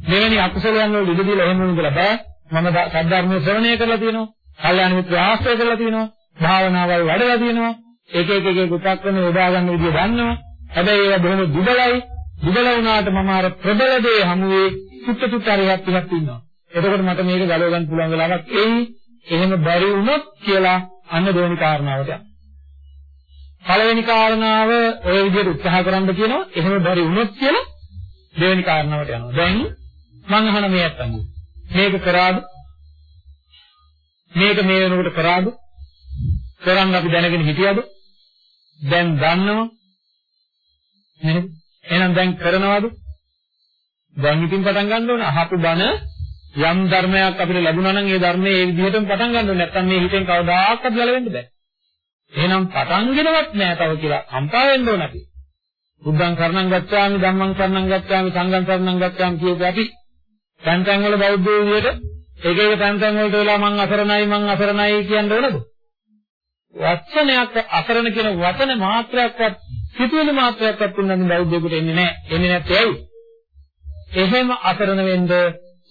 මෙවැනි අකුසලයන් වල ඉඩ දීලා එහෙම නුඹලා බෑ. මම සද්ධර්මයේ ශ්‍රවණය කරලා තියෙනවා. කල්යාණ මිත්‍ර ආශ්‍රය කරලා තියෙනවා. භාවනාවල් වඩලා තියෙනවා. එක එක එක උපක්‍රම යොදා ගන්න විදිය දන්නවා. හැබැයි ඒවා බොහොම දුබලයි. දුබල වුණාට මම අර ප්‍රබල දේ හමුවේ චුට්ට චුට්ට හරියක් ටිකක් ඉන්නවා. එතකොට මට මේක ගලව ගන්න පුළුවන් වෙලාවක් එයි. එහෙම බැරි වුණොත් කියලා අන්න දෙවෙනි කාරණාවට යනවා. පළවෙනි කාරණාව ඔය විදිහට උත්සාහ කරන්න කියනවා. එහෙම බැරි වුණොත් කියලා දෙවෙනි කාරණාවට යනවා. දැන් මම අහන මේ අත්තංගු. මේක කරාද? මේක මේ වෙනකොට කරාද? කරන් අපි දැනගෙන හිටියද? දැන් දන්නව? නේද? එහෙනම් දැන් කරනවද? දැන් ඉතින් පටන් ගන්න ඕනේ අහපු බණ යම් ධර්මයක් අපිට ලැබුණා නම් ඒ ධර්මයේ ඒ විදිහටම පටන් ගන්න ඕනේ. නැත්නම් මේ හිතෙන් කවදාකවත් ගැලවෙන්න බෑ. එහෙනම් පටන් ගෙනවත් නෑ තව කියලා කම්පා වෙන්න ඕන අපි. බුද්ධං සරණං ගච්ඡාමි ධම්මං සරණං ගච්ඡාමි සංඝං සරණං ගච්ඡාමි කියපු අපි තැන් තැන් වල බෞද්ධ විදියට එක එක තැන් තැන් වලට වෙලා මං අසරණයි මං අසරණයි කියන්න ඕනද? වචනයක් අසරණ කියන වචන මාත්‍රයක්වත් සිතුවිලි මාත්‍රයක්වත් තුනකින් බෞද්ධයෙකුට එන්නේ නැහැ. එන්නේ නැත්තේ ඇයි? එහෙම අසරණ වෙන්න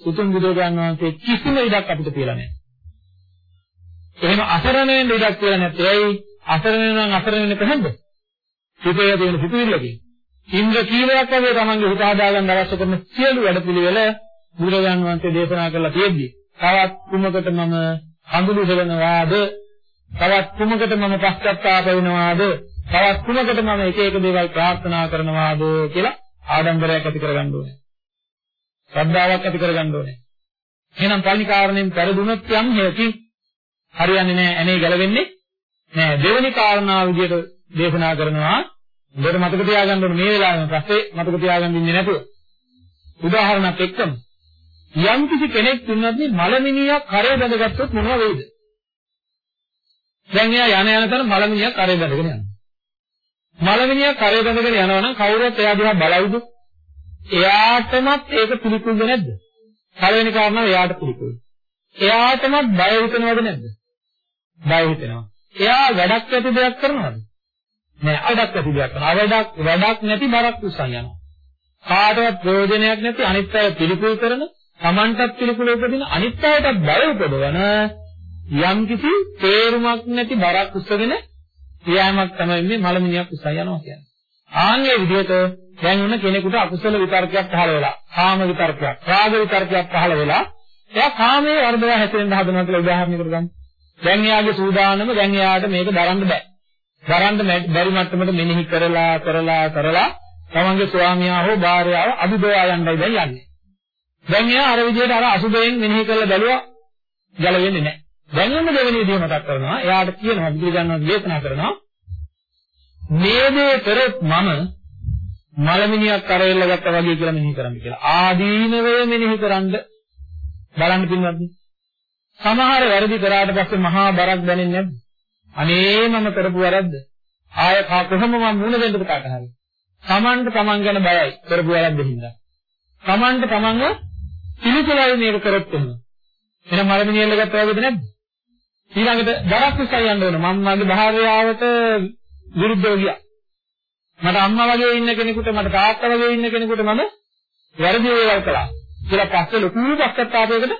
උතුම් බුදුරජාණන් වහන්සේ කිසිම ඉඩක් අපිට තියලා නැහැ. එහෙම අසරණ වෙන්න ඉඩක් තියලා නැත්තේ ඇයි? අසරණ වෙනවා නම් අසරණ වෙන්නේ කොහොමද? සිතේ තියෙන සිතුවිල්ලකින්. ඉන්ද්‍ර කීලයක් වගේ තමන්ගේ හිත හදාගන්න අවශ්‍ය කරන සියලු වැඩපිළිවෙල බුදුරජාණන් වහන්සේ දේශනා කළා තියෙද්දි තවත් කුමකට මම හඳුළු දෙනවාද? තවත් කුමකට මම පශ්චාත්තාප වෙනවාද? තවත් කුමකට මම එක එක දේවල් ප්‍රාර්ථනා කරනවාද කියලා ආඩම්බරයක් ඇති කරගන්න ඕනේ. ශ්‍රද්ධාවක් ඇති කරගන්න ඕනේ. එහෙනම් පළවෙනි කාරණයෙන් පෙරදුනොත් යම් හේකින් හරියන්නේ නැහැ ඇනේ ගැලවෙන්නේ නැහැ. දෙවෙනි කාරණාව විදිහට දේශනා කරනවා හොඳට මතක තියාගන්න ඕනේ මේ වෙලාවෙම පස්සේ මතක තියාගන්න ඉන්නේ නැතුව. උදාහරණයක් එක්කම යම් කිසි කෙනෙක් තුනත් මලමිනියක් කරේ බැඳගත්තොත් මොනව වෙයිද? දැන් එයා යන යන තැන මලමිනියක් කරේ බැඳගෙන යනවා. මලමිනියක් කරේ බැඳගෙන යනවා නම් කවුරුත් එයා දිහා බලයිද? එයාටමත් ඒක පිළිකුල්ද නැද්ද? පළවෙනි කාරණාව එයාට පිළිකුල්. එයාටමත් බය හිතෙනවද නැද්ද? බය හිතෙනවා. එයා වැඩක් ඇති දෙයක් කරනවද? නෑ වැඩක් ඇති දෙයක් කරනවා. වැඩක් වැඩක් නැති බරක් උස්සන් යනවා. කාටවත් ප්‍රයෝජනයක් නැති අනිත් අය පිළිකුල් කරන, Tamanටත් පිළිකුල උපදින අනිත් අයටත් බය උපදවන යම්කිසි තේරුමක් නැති බරක් උස්සගෙන ක්‍රියාවක් තමයි මේ මලමිනියක් උස්සන් යනවා කියන්නේ. ආන්ගේ විදිහට දැන් උන කෙනෙකුට අකුසල විතර්කයක් පහළ වෙලා, කාම විතර්කයක්, රාග විතර්කයක් පහළ වෙලා, එයා කාමයේ වර්ධව හැසිරෙන්න හදනවා කියලා උදාහරණයකට ගමු. දැන් එයාගේ සූදානම දැන් එයාට මේක දරන්න බෑ. දරන්න බැරි මට්ටමට මෙනෙහි කරලා කරලා කරලා තමන්ගේ ස්වාමියා හෝ භාර්යාව අභිදෝයා යන්නයි දැන් යන්නේ. දැන් එයා අර විදිහට අර අසුබයෙන් මෙනෙහි කරලා බැලුවා ගැලවෙන්නේ නැහැ. දැන් උන්න දෙවෙනි විදිහ මතක් කරනවා. එයාට කියනවා බුදුරජාණන් දේශනා කරනවා මේ දේ කරොත් මම මලමිනියක් කරෙල්ල ගත්තා වගේ කියලා මෙනෙහි කරන්න කියලා. ආදීනවය මෙනෙහි කරන්න බලන්න පින්වත්නි. සමහර වැරදි කරාට පස්සේ මහා බරක් දැනෙන්නේ නැද්ද? අනේ මම කරපු වැරද්ද. ආය කොහොම මම මුණ දෙන්නද කාට හරි. Tamanට Taman ගැන බයයි කරපු වැරද්ද හින්දා. Tamanට Tamanව පිළිතුරයි මේක කරොත් එහෙම. එහෙනම් මලමිනියෙල්ල ගත්තා වගේද නැද්ද? ඊළඟට දරක් උසයි යන්න ඕන. මම මගේ භාර්යාවට විරුද්ධව ගියා. මට අම්මා වගේ ඉන්න කෙනෙකුට මට තාත්තා වගේ ඉන්න කෙනෙකුට මම වැරදි දේවල් කළා. කියලා පස්සේ ලොකු පස්සත්තාපයකට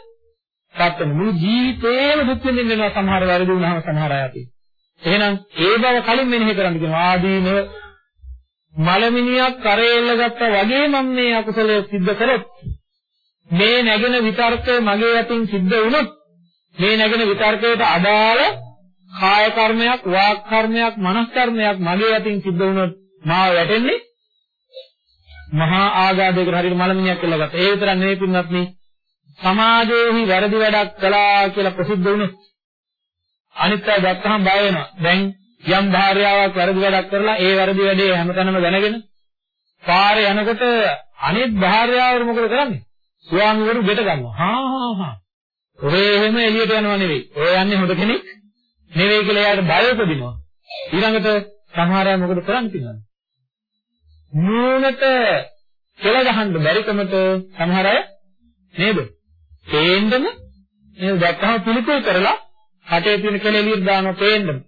පත් වෙන මුළු ජීවිතේම දුක් විඳින්න වෙනවා සමහර වැරදි වුණාම සමහර අය අතේ. එහෙනම් ඒ බව කලින් මෙනෙහි කරන්න කියනවා ආදීනව මලමිනියක් කරේල්ල ගත්තා වගේ මම මේ අකුසලය සිද්ධ කළොත් මේ නැගෙන විතර්කය මගේ අතින් සිද්ධ වුණොත් මේ නැගෙන විතර්කයට අදාළ කාය කර්මයක් වාක් කර්මයක් මනස් කර්මයක් මගේ අතින් සිද්ධ වුණොත් මාව වැටෙන්නේ මහා ආගාධයකට හරියට මලමිනියක් කියලා ගත්තා. ඒ විතරක් නෙවෙයි පින්වත්නි සමාජයේහි වැරදි වැඩක් කළා කියලා ප්‍රසිද්ධ වුණොත් අනිත් අය දැක්කහම බය වෙනවා. දැන් යම් භාර්යාවක් වැරදි වැඩක් කරලා ඒ වැරදි වැඩේ හැමතැනම දැනගෙන පාරේ යනකොට අනිත් භාර්යාවරු මොකද කරන්නේ? ස්වාමීවරු ගෙට ගන්නවා. හා හා හා. ඔය එහෙම එළියට යනවා නෙවෙයි. ඔය යන්නේ හොඳ කෙනෙක් නෙවෙයි කියලා එයාට බය උපදිනවා. ඊළඟට සමහර අය මොකද කරන්නේ කියලා? නූනට කෙල ගහන්න බැරිකමට සමහර අය නේද? පේන්නම නේද දැක්කම පිළිකුල් කරලා කටේ තියෙන කෙල එළියට දානවා පේන්නම.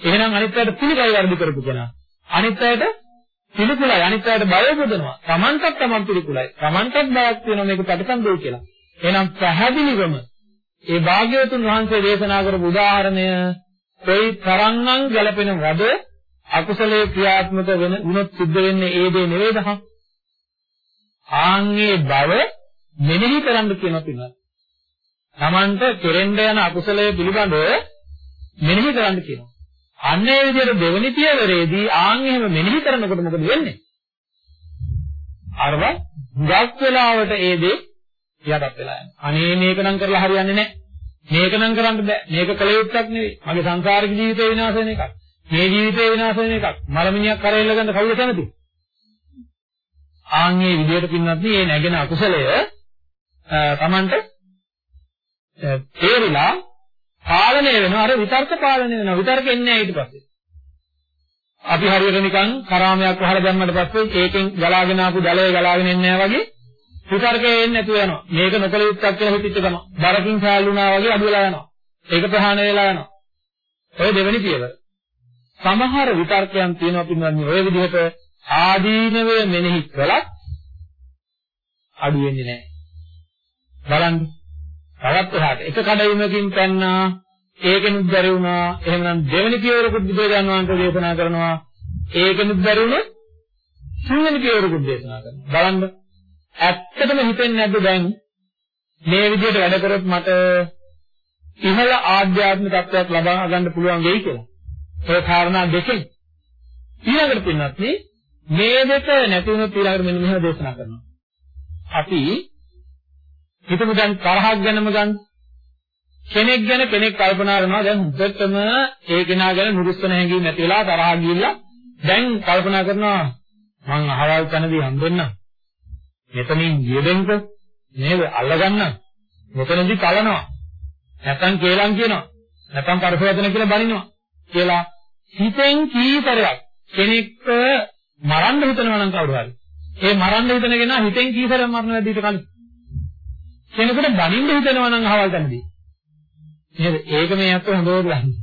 එහෙනම් අනිත් අයට පිළිකයි වර්ධි කරපු කෙනා. අනිත් අයට පිළිකුලයි අනිත් අයට බය උපදනවා. Tamanටත් Taman පිළිකුලයි. Tamanටත් බයක් තියෙනවා මේක ප්‍රතිසන්දෝ කියලා. එහෙනම් පැහැදිලිවම ඒ භාග්‍යවතුන් වහන්සේ දේශනා කරපු උදාහරණය කොයි තරම්නම් ගැළපෙනවද අකුසලයේ ක්‍රියාත්මක වෙන වුණොත් සිද්ධ වෙන්නේ ඒ දේ නෙවෙයිද හා ආන්ගේ බව මෙනෙහි කරන්න කියනවා පින්වත්. Tamanට කෙරෙන්න යන අකුසලයේ පිළිබඳව මෙනෙහි කරන්න කියනවා. අන්න ඒ විදිහට දෙවෙනි පියවරේදී ආන් එහෙම මෙනෙහි කරනකොට මොකද වෙන්නේ? අරව හුඟක් වෙලාවට ඒ දේ යටත් වෙලා යනවා. අනේ මේක නම් කරලා හරියන්නේ නැහැ. මේක නම් කරන්න බෑ. මේක කළ යුත්තක් නෙවෙයි. මගේ සංසාරික ජීවිතේ විනාශ වෙන එකක්. මේ ජීවිතේ විනාශ වෙන එකක්. මලමිනියක් කරෙල්ල ගන්න කවුද කැමති? ආන්ගේ විදියට පින්නත් මේ නැගෙන අකුසලය තමන්ට තේරිලා පාලනය වෙනවා. අර විතර්ක පාලනය වෙනවා. විතර්ක එන්නේ නැහැ ඊට පස්සේ. අපි හරියට නිකන් කරාමයක් වහලා දැම්මට පස්සේ ඒකෙන් ගලාගෙන ආපු ජලය ගලාගෙන එන්නේ නැහැ වගේ විතර්කේ එන්නේ නැතුව යනවා. මේක නොකල යුත්තක් කියලා හිතිච්ච ගම බරකින් සෑල්ුණා වගේ අඩු වෙලා යනවා. ඒක ප්‍රහාණය වෙලා යනවා. ඔය දෙවෙනි පියවර. සමහර විතර්කයන් තියෙනවා පින්වත්නි. ඔය විදිහට ආදීනවය මෙනෙහි කළත් අඩු වෙන්නේ නැහැ. බලන්න. තවත් එහාට. එක කඩයිමකින් පැන්නා ඒකෙනුත් බැරි වුණා. එහෙනම් දෙවෙනි පියවරකුත් බුදුරජාණන් වහන්සේ දේශනා කරනවා. ඒකෙනුත් බැරි වුණොත් තුන්වෙනි පියවරකුත් දේශනා කරනවා. බලන්න. ඇත්තටම හිතෙන්නේ නැද්ද දැන්? මේ විදිහට වැඩ කරොත් මට ඉහළ ආධ්‍යාත්මික තත්ත්වයක් ලබා ගන්න පුළුවන් වෙයි කියලා. ඒ කාරණා දෙකෙන් ඊළඟට පින්නත් මේ දෙක නැති වුණොත් ඊළඟට මෙන්න මෙහෙම දේශනා කරනවා අපි හිතමු දැන් තරහක් ගැනම ගන්න. කෙනෙක් ගැන කෙනෙක් කල්පනා කරනවා දැන් හුදෙටම ඒ කෙනා ගැන නුරුස්සන හැඟීම් නැති වෙලා තරහ ගිහිල්ලා දැන් කල්පනා කරනවා මං අහවල් තැනදී හම්බෙන්න. මෙතනින් යෙදෙන්න නේද අල්ලගන්න. මෙතනදී කලනවා. නැත්තම් කේලම් කියනවා. නැත්තම් පරසවදන කියලා බනිනවා. කියලා හිතෙන් කීතරයක් කෙනෙක්ව මරන්න හිතනවා නම් කවුරු හරි. ඒ මරන්න හිතන කෙනා හිතෙන් කීතරයක් මරනවද ඊට කලින්? කෙනෙකුට බනින්න හිතෙනවා නම් අහවල් තැනදී. නේද? ඒක මේ අත්ව හොඳට ලහින්න.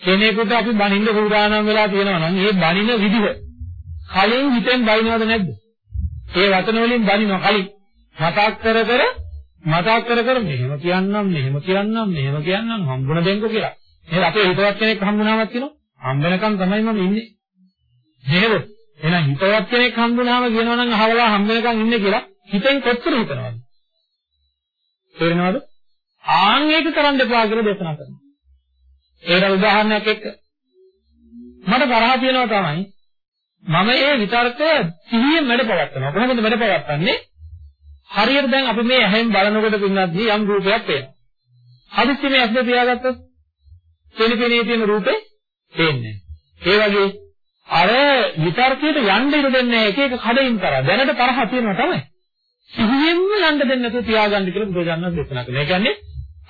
කෙනෙකුට අපි බනින්න සූදානම් වෙලා තියෙනවා නම් ඒ බනින විදිහ කලින් හිතෙන් බනිනවද නැද්ද? ඒ වචන වලින් බනිනවා කලින් මතක් කර කර මතක් කර කර මෙහෙම කියන්නම් මෙහෙම කියන්නම් මෙහෙම කියන්නම් හම්බුන දෙන්නකෝ කියලා. නේද? අපේ හිතවත් කෙනෙක් හම්බුනාමත් කියනවා. හම්බෙනකන් තමයි මම ඉන්නේ. නේද? එහෙනම් හිතවත් කෙනෙක් හම්බුනාම කියනවා නම් අහවලා හම්බෙනකන් ඉන්නේ කියලා හිතෙන් කොච්චර හිතනවද? තේරෙනවද? ආන් ඒක කරන්න එපා කියලා දේශනා කරනවා. ඒකට උදාහරණයක් එක්ක මට තරහ තියෙනවා තමයි මම ඒ විතර්කය සිහියෙන් වැඩපවත්නවා. කොහොමද වැඩපවත්න්නේ? හරියට දැන් අපි මේ ඇහෙන් බලනකොට පින්නද්දී යම් රූපයක් පේනවා. හදිස්සි මේ ඇස් දෙක තියාගත්තොත් කෙනෙකුනේ තියෙන රූපේ පේන්නේ. ඒ වගේ අර විතර්කයට යන්න ඉඩ දෙන්නේ එක එක කඩින් කරා. දැනට තරහ තියෙනවා තමයි. සිහියෙන්ම යන්න දෙන්නේ නැතුව තියාගන්න කියලා බුදුරජාණන් දේශනා කළා. ඒ කියන්නේ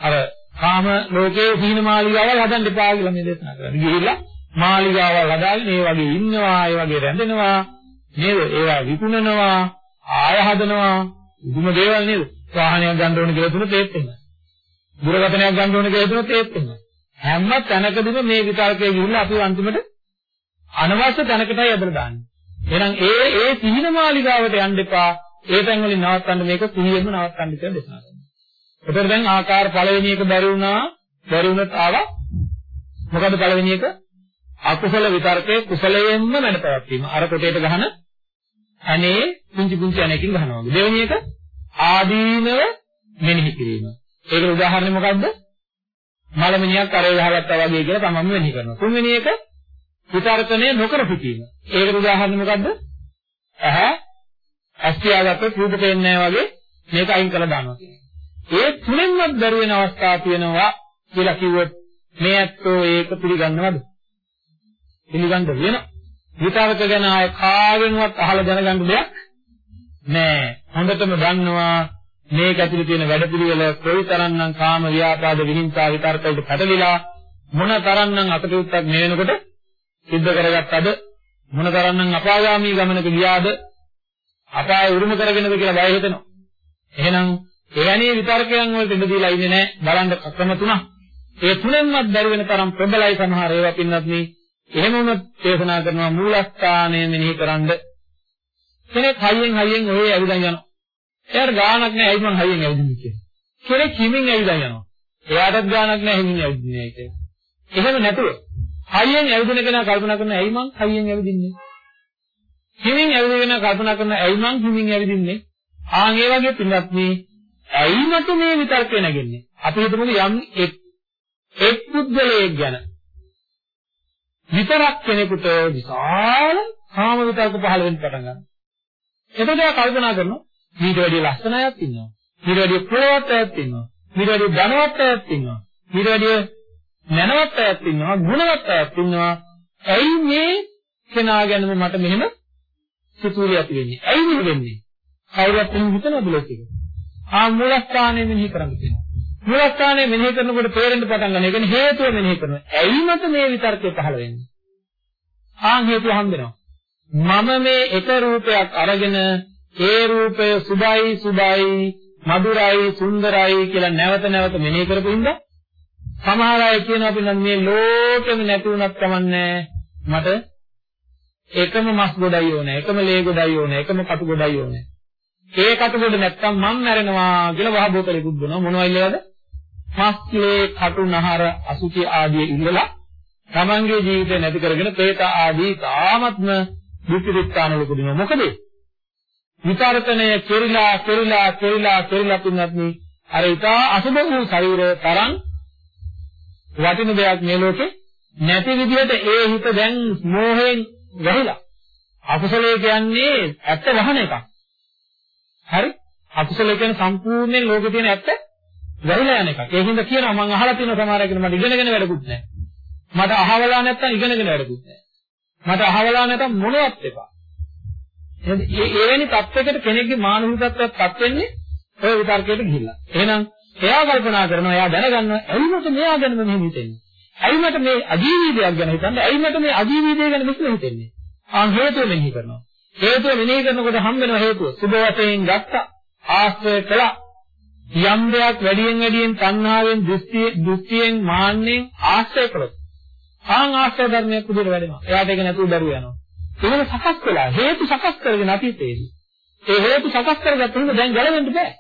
අර කාම ලෝකයේ සීන මාලිගාවල් හදන්න එපා කියලා මේ දේශනා කරන්නේ. ගිහිල්ලා මාලිගාවල් හදාගෙන ඒ වගේ ඉන්නවා, ඒ වගේ රැඳෙනවා, නේද? ඒවා විකුණනවා, ආය හදනවා, දුම දේවල් නේද? වාහනයක් ගන්න ඕන කියලා තුන තේත් වෙනවා. දුරකථනයක් ගන්න ඕන කියලා තුන තේත් වෙනවා. හැම තැනකදීම මේ විතර්කයේ ගිහිල්ලා අපි අන්තිමට අනවශ්‍ය තැනකටයි ඇදලා දාන්නේ. එහෙනම් ඒ ඒ සිහින මාලිගාවට යන්න එපා. ඒ තැන් වලින් නවත්තන්න මේක සිහියෙන්ම නවත්තන්න කියලා දේශනා කරනවා. එතකොට දැන් ආකාර පළවෙනි එක බැරි වුණා. බැරි වුණත් ආවා. මොකද පළවෙනි එක? අකුසල විතර්කයේ කුසලයෙන්ම මනපවත්වීම. අර කොටේට ගහන අනේ පුංචි පුංචි අනේකින් ගහනවා. දෙවෙනි එක ආදීනව මෙනෙහි කිරීම. ඒකට උදාහරණය මොකද්ද? මලමිනියක් කරේ ගහගත්තා වගේ කියලා තමන්ම මෙනෙහි කරනවා. තුන්වෙනි එක විතර්කණය නොකර සිටීම. ඒකට උදාහරණය මොකද්ද? ඇහැ ඇස් තියාගත්තොත් රූප පේන්නේ නැහැ වගේ මේක අයින් කරලා දානවා කියන්නේ. ඒ තුනෙන්වත් බැරි වෙන අවස්ථා තියෙනවා කියලා කිව්වොත් මේ ඇත්තෝ ඒක පිළිගන්නවද? පිළිගන්න වෙන. විතර්ක ගැන ආය කාගෙන්වත් අහලා දැනගන්න දෙයක් නෑ. හොඳටම දන්නවා මේක ඇතුලේ තියෙන වැඩපිළිවෙල කොයිතරම්නම් කාම ව්‍යාපාද විහිංසා විතර්ක වලට පැටලිලා මොන තරම්නම් අකටයුත්තක් මේ වෙනකොට සිද්ධ කරගත්තද මොන තරම්නම් අපාගාමී ගමනක ගියාද අපාය උරුම කරගෙනද කියලා බය හිතෙනවා. එහෙනම් එවැනි විතර්කයන් වලට ඉඳ දීලා ඉන්නේ නැහැ. බලන්න ක්‍රම තුනක්. ඒ තුනෙන්වත් බැරි වෙන තරම් ප්‍රබලයි සමහර ඒවා පින්නත් මේ. එහෙම වුණොත් දේශනා කරනවා මූලස්ථානය මෙනෙහි කරන්ඩ. කෙනෙක් හයියෙන් හයියෙන් ඔය ඇවිදන් යනවා. එයාට ගාණක් නැහැ ඇයි මං හයියෙන් ඇවිදින්නේ කියලා. කෙනෙක් හිමින් ඇවිදන් යනවා. එයාටත් ගාණක් නැහැ හිමින් ඇවිදින්නේ කියලා. එහෙම නැතුව හයියෙන් ඇවිදින කෙනා කල්පනා කරනවා ඇයි මං හයියෙන් ඇවිදින්නේ? හිමින් ඇවිදගෙන කල්පනා කරනවා ඇයි මං හිමින් ඇවිදින්නේ? ආන් ඒ වගේ පින්වත් මේ ඇයි මට මේ විතර්කේ නැගෙන්නේ? අපි හිතමු යම් එක් එක් පුද්ගලයෙක් ගැන විතරක් කෙනෙකුට විශාල කාම විතර්ක පහළ වෙන්න පටන් ගන්නවා. එතකොට එයා කල්පනා කරනවා ඊට වැඩිය ලස්සන අයත් ඉන්නවා. ඊට වැඩිය ප්‍රේමවත් අයත් ඉන්නවා. ඊට වැඩිය ධනවත් අයත් ඉන්නවා. ඊට වැඩිය නැනවත් අයත් ඉන්නවා. ගුණවත් අයත් ඉන්නවා. ඇයි මේ කෙනා ගැනම මට මෙහෙම සිතුවිලි ඇති වෙන්නේ? ඇයි මේ වෙන්නේ? කවුරුත් එහෙම හිතනවද ලෝකෙක? ආ මූලස්ථානයේ මෙනෙහි කරන්න තියෙනවා. මූලස්ථානයේ මෙනෙහි කරනකොට තේරෙන්න පටන් ගන්න. ඒ කියන්නේ හේතුව මෙනෙහි කරනවා. ඇයි මට මේ විතර්කය පහළ වෙන්නේ? ආන් හේතුව හම්බෙනවා. මම මේ එක රූපයක් අරගෙන ඒ රූපය සුභයි සුභයි මధుරයි සුන්දරයි කියලා නැවත නැවත මෙනෙහි කරපින්ද සමහර අය කියනවා පින්නම් මේ ලෝකෙම නැති වුණත් කමන්නේ මට එකම මස් ගොඩයි ඕනේ එකම ලේ ගොඩයි ඕනේ එකම කටු ගොඩයි ඕනේ. ඒ කටු ගොඩ නැත්තම් මම මැරෙනවා කියලා වහබෝතලෙ පුද්දනවා මොනවා ඉල්ලවද මස් ලේ කටු නහර අසුචි ආදී ඉඳලා තමන්ගේ ජීවිතය නැති කරගෙන പ്രേත ආදී තාමත්ම දුක් විපාකන ලොකු දිනවා මොකද? ඒ විචාරතනය කෙරිලා කෙරිලා කෙරිලා කෙරිලා පින්නත් අර ඊටා අසුබ වූ ශරීරය තරම් වටින දෙයක් මේ ලෝකේ නැති විදිහට ඒ හිත දැන් මෝහයෙන් වැහිලා අකුසලයේ කියන්නේ ඇත්ත වහන එකක්. හරි? අකුසල කියන්නේ සම්පූර්ණයෙන් ලෝකේ තියෙන ඇත්ත වැහිලා යන එකක්. ඒකින්ද කියනවා මම අහලා තියෙන සමහර අය කියන මට ඉගෙනගෙන වැඩකුත් නැහැ. මට අහවලා නැත්තම් ඉගෙනගෙන වැඩකුත් නැහැ. මට අහවලා නැත්තම් මොනවත් එපා. එහෙනම් ඒ එවැනි තත්යකට කෙනෙක්ගේ මානසික තත්ත්වයක්පත් වෙන්නේ ඔය විතර්කයට ගිහිල්ලා. එහෙනම් එයා කල්පනා කරනවා එයා දැනගන්නවා ඇයි මට මෙයා ගැන මෙහෙම හිතෙන්නේ? ඇයි මට මේ අජීවී දෙයක් ගැන හිතන්නේ? ඇයි මට මේ අජීවී දෙයක් ගැන මෙහෙම හිතෙන්නේ? ආන් හේතුව මෙහි කරනවා. හේතුව මෙනෙහි කරනකොට හම් වෙන හේතුව සුභ වශයෙන් ගත්තා ආශ්‍රය කළා යම් දෙයක් වැඩියෙන් වැඩියෙන් තණ්හාවෙන් දෘෂ්ටි දෘෂ්ටියෙන් මාන්නෙන් ආශ්‍රය කළොත් ආන් ආශ්‍රය ධර්මයක් උදේට වැඩෙනවා එයාට ඒක නැතුව දරුව යනවා එහෙම සකස් කළා. හේතු සකස් කරගෙන අතීතයේදී ඒ හේතු සකස් කරගත්ත හින්දා දැන් ගැලවෙන්න බෑ.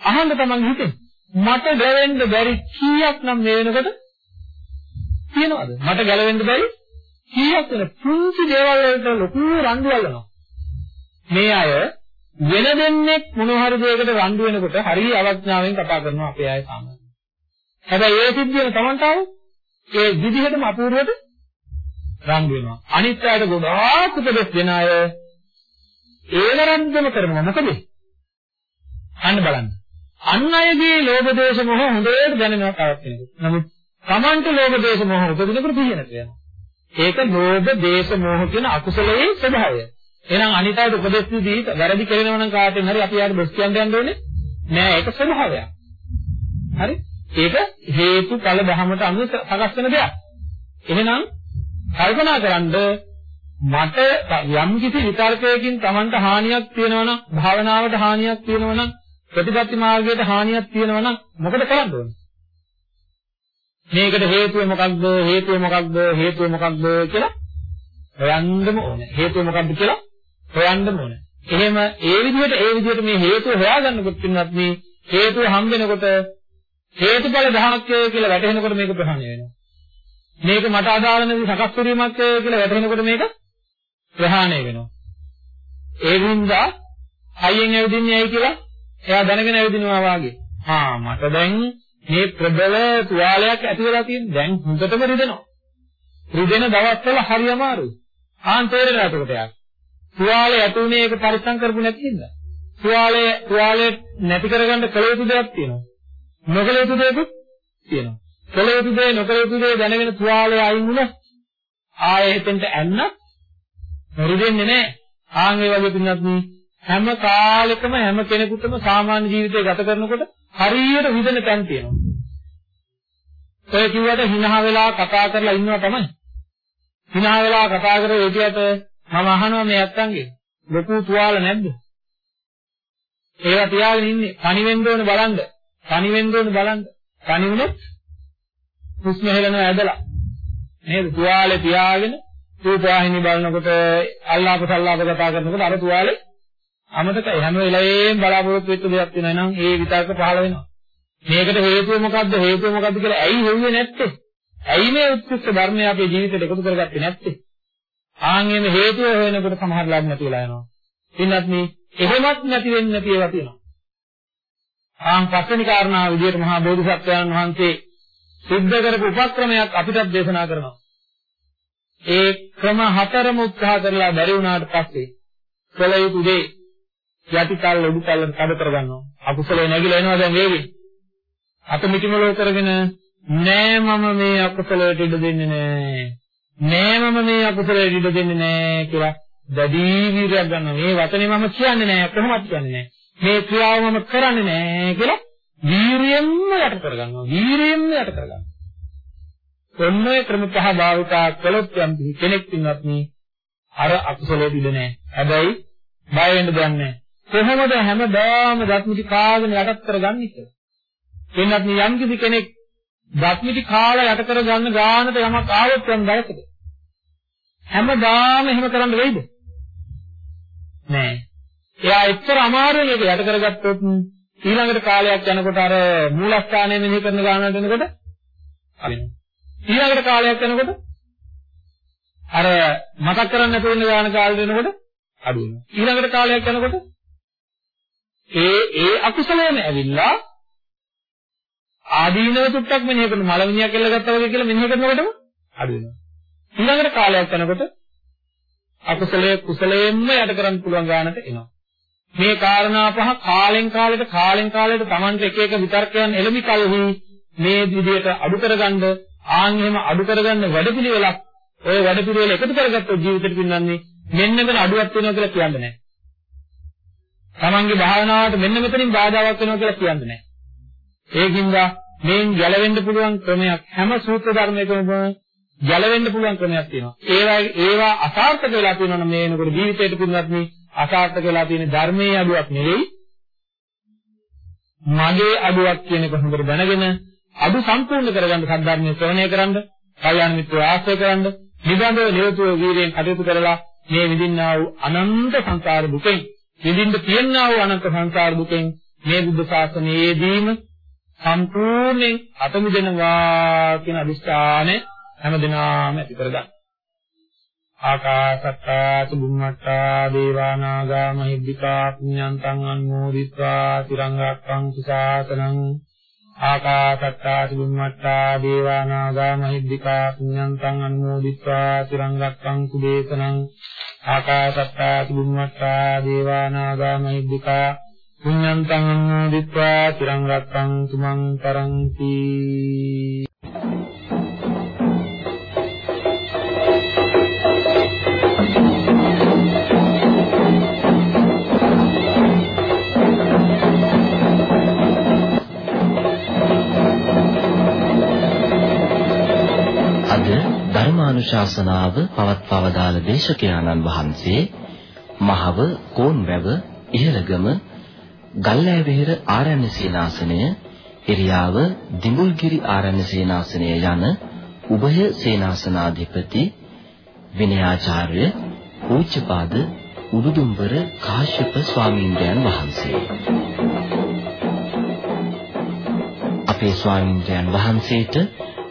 අහන්න තමන් හිතේ මට ගැලවෙන්න බැරි කීයක් නම් මේ වෙනකොට තියෙනවද? මට ගැලවෙන්න බැරි කීයක් වෙන පුංචි දේවල් වලට ලොකු රණ්ඩු වලනවා. මේ අය වෙන දෙන්නෙක් මොන හරි දෙයකට රණ්ඩු වෙනකොට හරිය අවඥාවෙන් කතා කරනවා අපේ අය සාමාන්‍යයෙන්. හැබැයි ඒ සිද්ධියම Tamanට ආව ඒ විදිහටම අපූර්වට රණ්ඩු වෙනවා. අනිත් අයට ගොඩාක් උපදෙස් දෙන අය ඒවරන්දම කරනවා මොකද? අන්න බලන්න. අන් අයගේ ලෝභ දේශ මොහ හොඳට දැනෙනවා තවත් කෙනෙකුට. නමුත් Tamanට ලෝභ දේශ මොහ උපදිනකොට පිළිහෙනට යනවා. ඒක ලෝභ, දේශ, මෝහ කියන අකුසලයේ ස්වභාවය. එහෙනම් අනිතයට උපදෙස් දී වැරදි කරනවා නම් කාටෙන් හරි අපි යාට දොස් කියන්න යන්න ඕනේ නෑ ඒක ස්වභාවයක්. හරි? ඒක හේතුඵල ධහමට අනුව සකස් වෙන දෙයක්. එහෙනම් කල්පනා කරන්ද මට යම් කිසි විතර්කයකින් Tamanට හානියක් තියෙනවා නම් භාවනාවට හානියක් තියෙනවා නම් ප්‍රතිපත්ති මාර්ගයට හානියක් තියෙනවා නම් මොකද කරන්න ඕනේ? මේකට හේතුව මොකක්ද? හේතුව මොකක්ද? හේතුව මොකක්ද කියලා හොයන්නම ඕනේ. හේතුව මොකක්ද කියලා හොයන්නම ඕනේ. එහෙම ඒ විදිහට ඒ විදිහට මේ හේතුව හොයාගන්නකොට පින්නත් මේ හේතුව හම් වෙනකොට හේතුඵල ධමයක් කියලා වැටහෙනකොට මේක ප්‍රහාණය වෙනවා. මේක මට අදාළ නැති සකස් කිරීමක් කියලා වැටහෙනකොට මේක ප්‍රහාණය වෙනවා. ඒ හින්දා හයියෙන් ඇවිදින්නේ ඇයි කියලා එයා දැනගෙන ඇවිදිනවා වාගේ. ආ මට දැන් මේ ප්‍රබල තුවාලයක් ඇති වෙලා තියෙන දැන් හොඳටම රිදෙනවා. රිදෙන දවස්වල හරි අමාරුයි. ආන් තේරෙනවා එතකොට යා. තුවාලේ ඇතුනේ ඒක පරිස්සම් කරපු නැති හින්දා. තුවාලේ තුවාලේ නැති කරගන්න කල යුතු දෙයක් තියෙනවා. නොකල යුතු දෙයක් තියෙනවා. කල යුතු දේ නොකල යුතු දේ දැනගෙන තුවාලේ අයින් වුණා. ආයෙ එතෙන්ට ඇන්න රිදෙන්නේ නැහැ. ආන් ඒ වගේ පින්නත් හැම කාලෙකම හැම කෙනෙකුටම සාමාන්‍ය ජීවිතය ගත කරනකොට හරියට විදෙන තැන් තියෙනවා. ඔය කිව්වට හිනහ වෙලා කතා කරලා ඉන්නවා තමයි. හිනහ වෙලා කතා කරේ ඒකියට මම අහනවා මේ ඇත්තන්ගේ ලොකු තුවාල නැද්ද? ඒවා තියාගෙන ඉන්නේ. තනි වෙන්න ඕනේ බලන්න. තනි වෙන්න ඕනේ බලන්න. තනි වුණොත් හුස්ම හෙලනවා ඇදලා. නේද? තුවාලේ තියාගෙන රූපවාහිනිය බලනකොට අල්ලාප සල්ලාප කතා කරනකොට අර තුවාලේ අමතකයි හැම වෙලාවෙම බලාපොරොත්තු වෙච්ච දෙයක් වෙනවා නම් ඒ විතර්ක පහළ වෙනවා. මේකට හේතුව මොකද්ද හේතුව මොකද්ද කියලා ඇයි හෙව්වේ නැත්තේ? ඇයි මේ උත්කෘෂ්ඨ ධර්මය අපේ ජීවිතේට එකතු කරගත්තේ නැත්තේ? ආන්ගේම හේතුව හොයනකොට සමහර ලාභ නැති වෙලා යනවා. ඉන්නත් මේ එහෙමත් නැති වෙන්නේ නැති ඒවා තියෙනවා. ආන් පස්වෙනි කාරණාව විදිහට මහා බෝධිසත්වයන් වහන්සේ සිද්ධ කරපු උපක්‍රමයක් අපිටත් දේශනා කරනවා. ඒ ක්‍රම හතරම උත්සාහ කරලා බැරි වුණාට පස්සේ කළ යුතු දේ යටිකල් උඩුකල් කඩ කරගන්නවා. අකුසලේ නැగిලා එනවා දැන් වේගෙන්. අත මිටිමලෝ කරගෙන නෑ මම මේ අකුසලයට ඉඩ දෙන්නේ නෑ. නෑ මම මේ අකුසලයට ඉඩ දෙන්නේ නෑ කියලා දැඩි වීර්යයක් ගන්නවා. මේ වචනේ මම කියන්නේ නෑ කොහොමද කියන්නේ නෑ. මේ ක්‍රියාව මම කරන්නේ නෑ කියලා වීරියෙන්ම යට කරගන්නවා. වීරියෙන්ම යට කරගන්නවා. ඔන්නේ ක්‍රම පහ භාවිතා කළොත් යම් කෙනෙක් ඉන්නත් මේ අර අකුසලයේ ඉඳ නැහැ. හැබැයි බය වෙන්න දෙයක් නැහැ. කොහොමද හැමදාම දත්මිටි කාගෙන යටත් කරගන්නේ කියලා. එන්නත් මේ යම් කිසි කෙනෙක් දත්මිටි කාලා යට කරගන්න ගානට යමක් ආවොත් යම් දවසක හැමදාම එහෙම කරන්න වෙයිද? නෑ. එයා එච්චර අමාරුවෙන් ඒක යට කරගත්තොත් ඊළඟට කාලයක් යනකොට අර මූලස්ථානයේ මෙහි කරන ගානට එනකොට හරිනවා. ඊළඟට කාලයක් යනකොට අර මතක් කරන්නේ නැතුව ඉන්න ගාන කාලෙට එනකොට අඩු වෙනවා. ඊළඟට කාලයක් යනකොට ඒ ඒ අකුසලයම ඇවිල්ලා ආදීනව චුට්ටක් මෙනෙහි කරන මලමිනියක් එල්ල ගත්තා වගේ කියලා මෙනෙහි කරනකොටම අඩු වෙනවා. ඊළඟට කාලයක් යනකොට අකුසලයේ කුසලයෙන්ම යට කරන්න පුළුවන් ගානට එනවා. මේ කාරණා පහ කාලෙන් කාලෙට කාලෙන් කාලෙට Tamante එක එක විතර්කයන් එළමි කලෙහි මේ විදිහට අඩු කරගන්න ආන් එහෙම අඩු කරගන්න වැඩපිළිවෙලක් ඔය වැඩපිළිවෙල එකතු කරගත්තොත් ජීවිතෙට පින්නන්නේ මෙන්න මෙතන අඩුවක් වෙනවා කියලා කියන්නේ නැහැ. තමන්ගේ භාවනාවට මෙන්න මෙතනින් බාධාවක් වෙනවා කියලා කියන්නේ නැහැ. ඒකින්ද මේන් ගැලවෙන්න පුළුවන් ක්‍රමයක් හැම සූත්‍ර ධර්මයකම ගැලවෙන්න පුළුවන් ක්‍රමයක් තියෙනවා. ඒවා ඒවා අසාර්ථක වෙලා තියෙනවා මේ වෙනකොට ජීවිතේට පින්නත් මේ අසාර්ථක වෙලා තියෙන ධර්මයේ අඩුවක් නෙවෙයි. මගේ අඩුවක් කියන එක හොඳට දැනගෙන අඩු සම්පූර්ණ කරගන්න සද්ධර්මයේ ශ්‍රවණය කරන්න, කල්යාණ මිත්‍රව ආශ්‍රය කරන්න, නිබඳව නිරතුරුව වීර්යයෙන් කටයුතු කරලා මේ විඳින්නා වූ අනන්ත සංසාර දුකෙන් විඳින්න තියෙනා වූ අනන්ත සංසාර දුකෙන් මේ බුද්ධ ශාසනයේදීම සම්පූර්ණයෙන් අත මිදෙනවා කියන අදිස්ථානය හැමදිනම ඇති කරගන්න. ආකාසත්තා චුම්මත්තා දේවානාගා මහිද්దికා පුඤ්ඤන්තං අනුමෝදිත්වා තිරංගක්ඛං සාසනං ආකාසත්තා චුම්මත්තා දේවානාගා මහිද්దికා පුඤ්ඤන්තං අනුමෝදිත්වා තිරංගක්ඛං කුදේශනං ආකාසත්තා චුම්මත්තා දේවානාගා මහිද්దికා පුඤ්ඤන්තං අනුමෝදිත්වා තිරංගක්ඛං තුමන් තරන්ති ධර්මානුශාසනාව පවත්වවදාළ දේශකයාණන් වහන්සේ මහව කෝන්වැව ඉහළගම ගල්ලෑවෙහෙර ආරණ්‍ය සේනාසනය එරියාව දිඹුල්ගිරි ආරණ්‍ය සේනාසනය යන උභය සේනාසනාධිපති විනයාචාර්ය පූජ්‍යපාද උඩුදුම්බර කාශ්‍යප ස්වාමීන්ද්‍රයන් වහන්සේ. අපේ ස්වාමීන්ද්‍රයන් වහන්සේට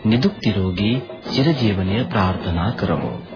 නිදුක් නිරෝගී චිරජීවනය ප්‍රාර්ථනා කරමු.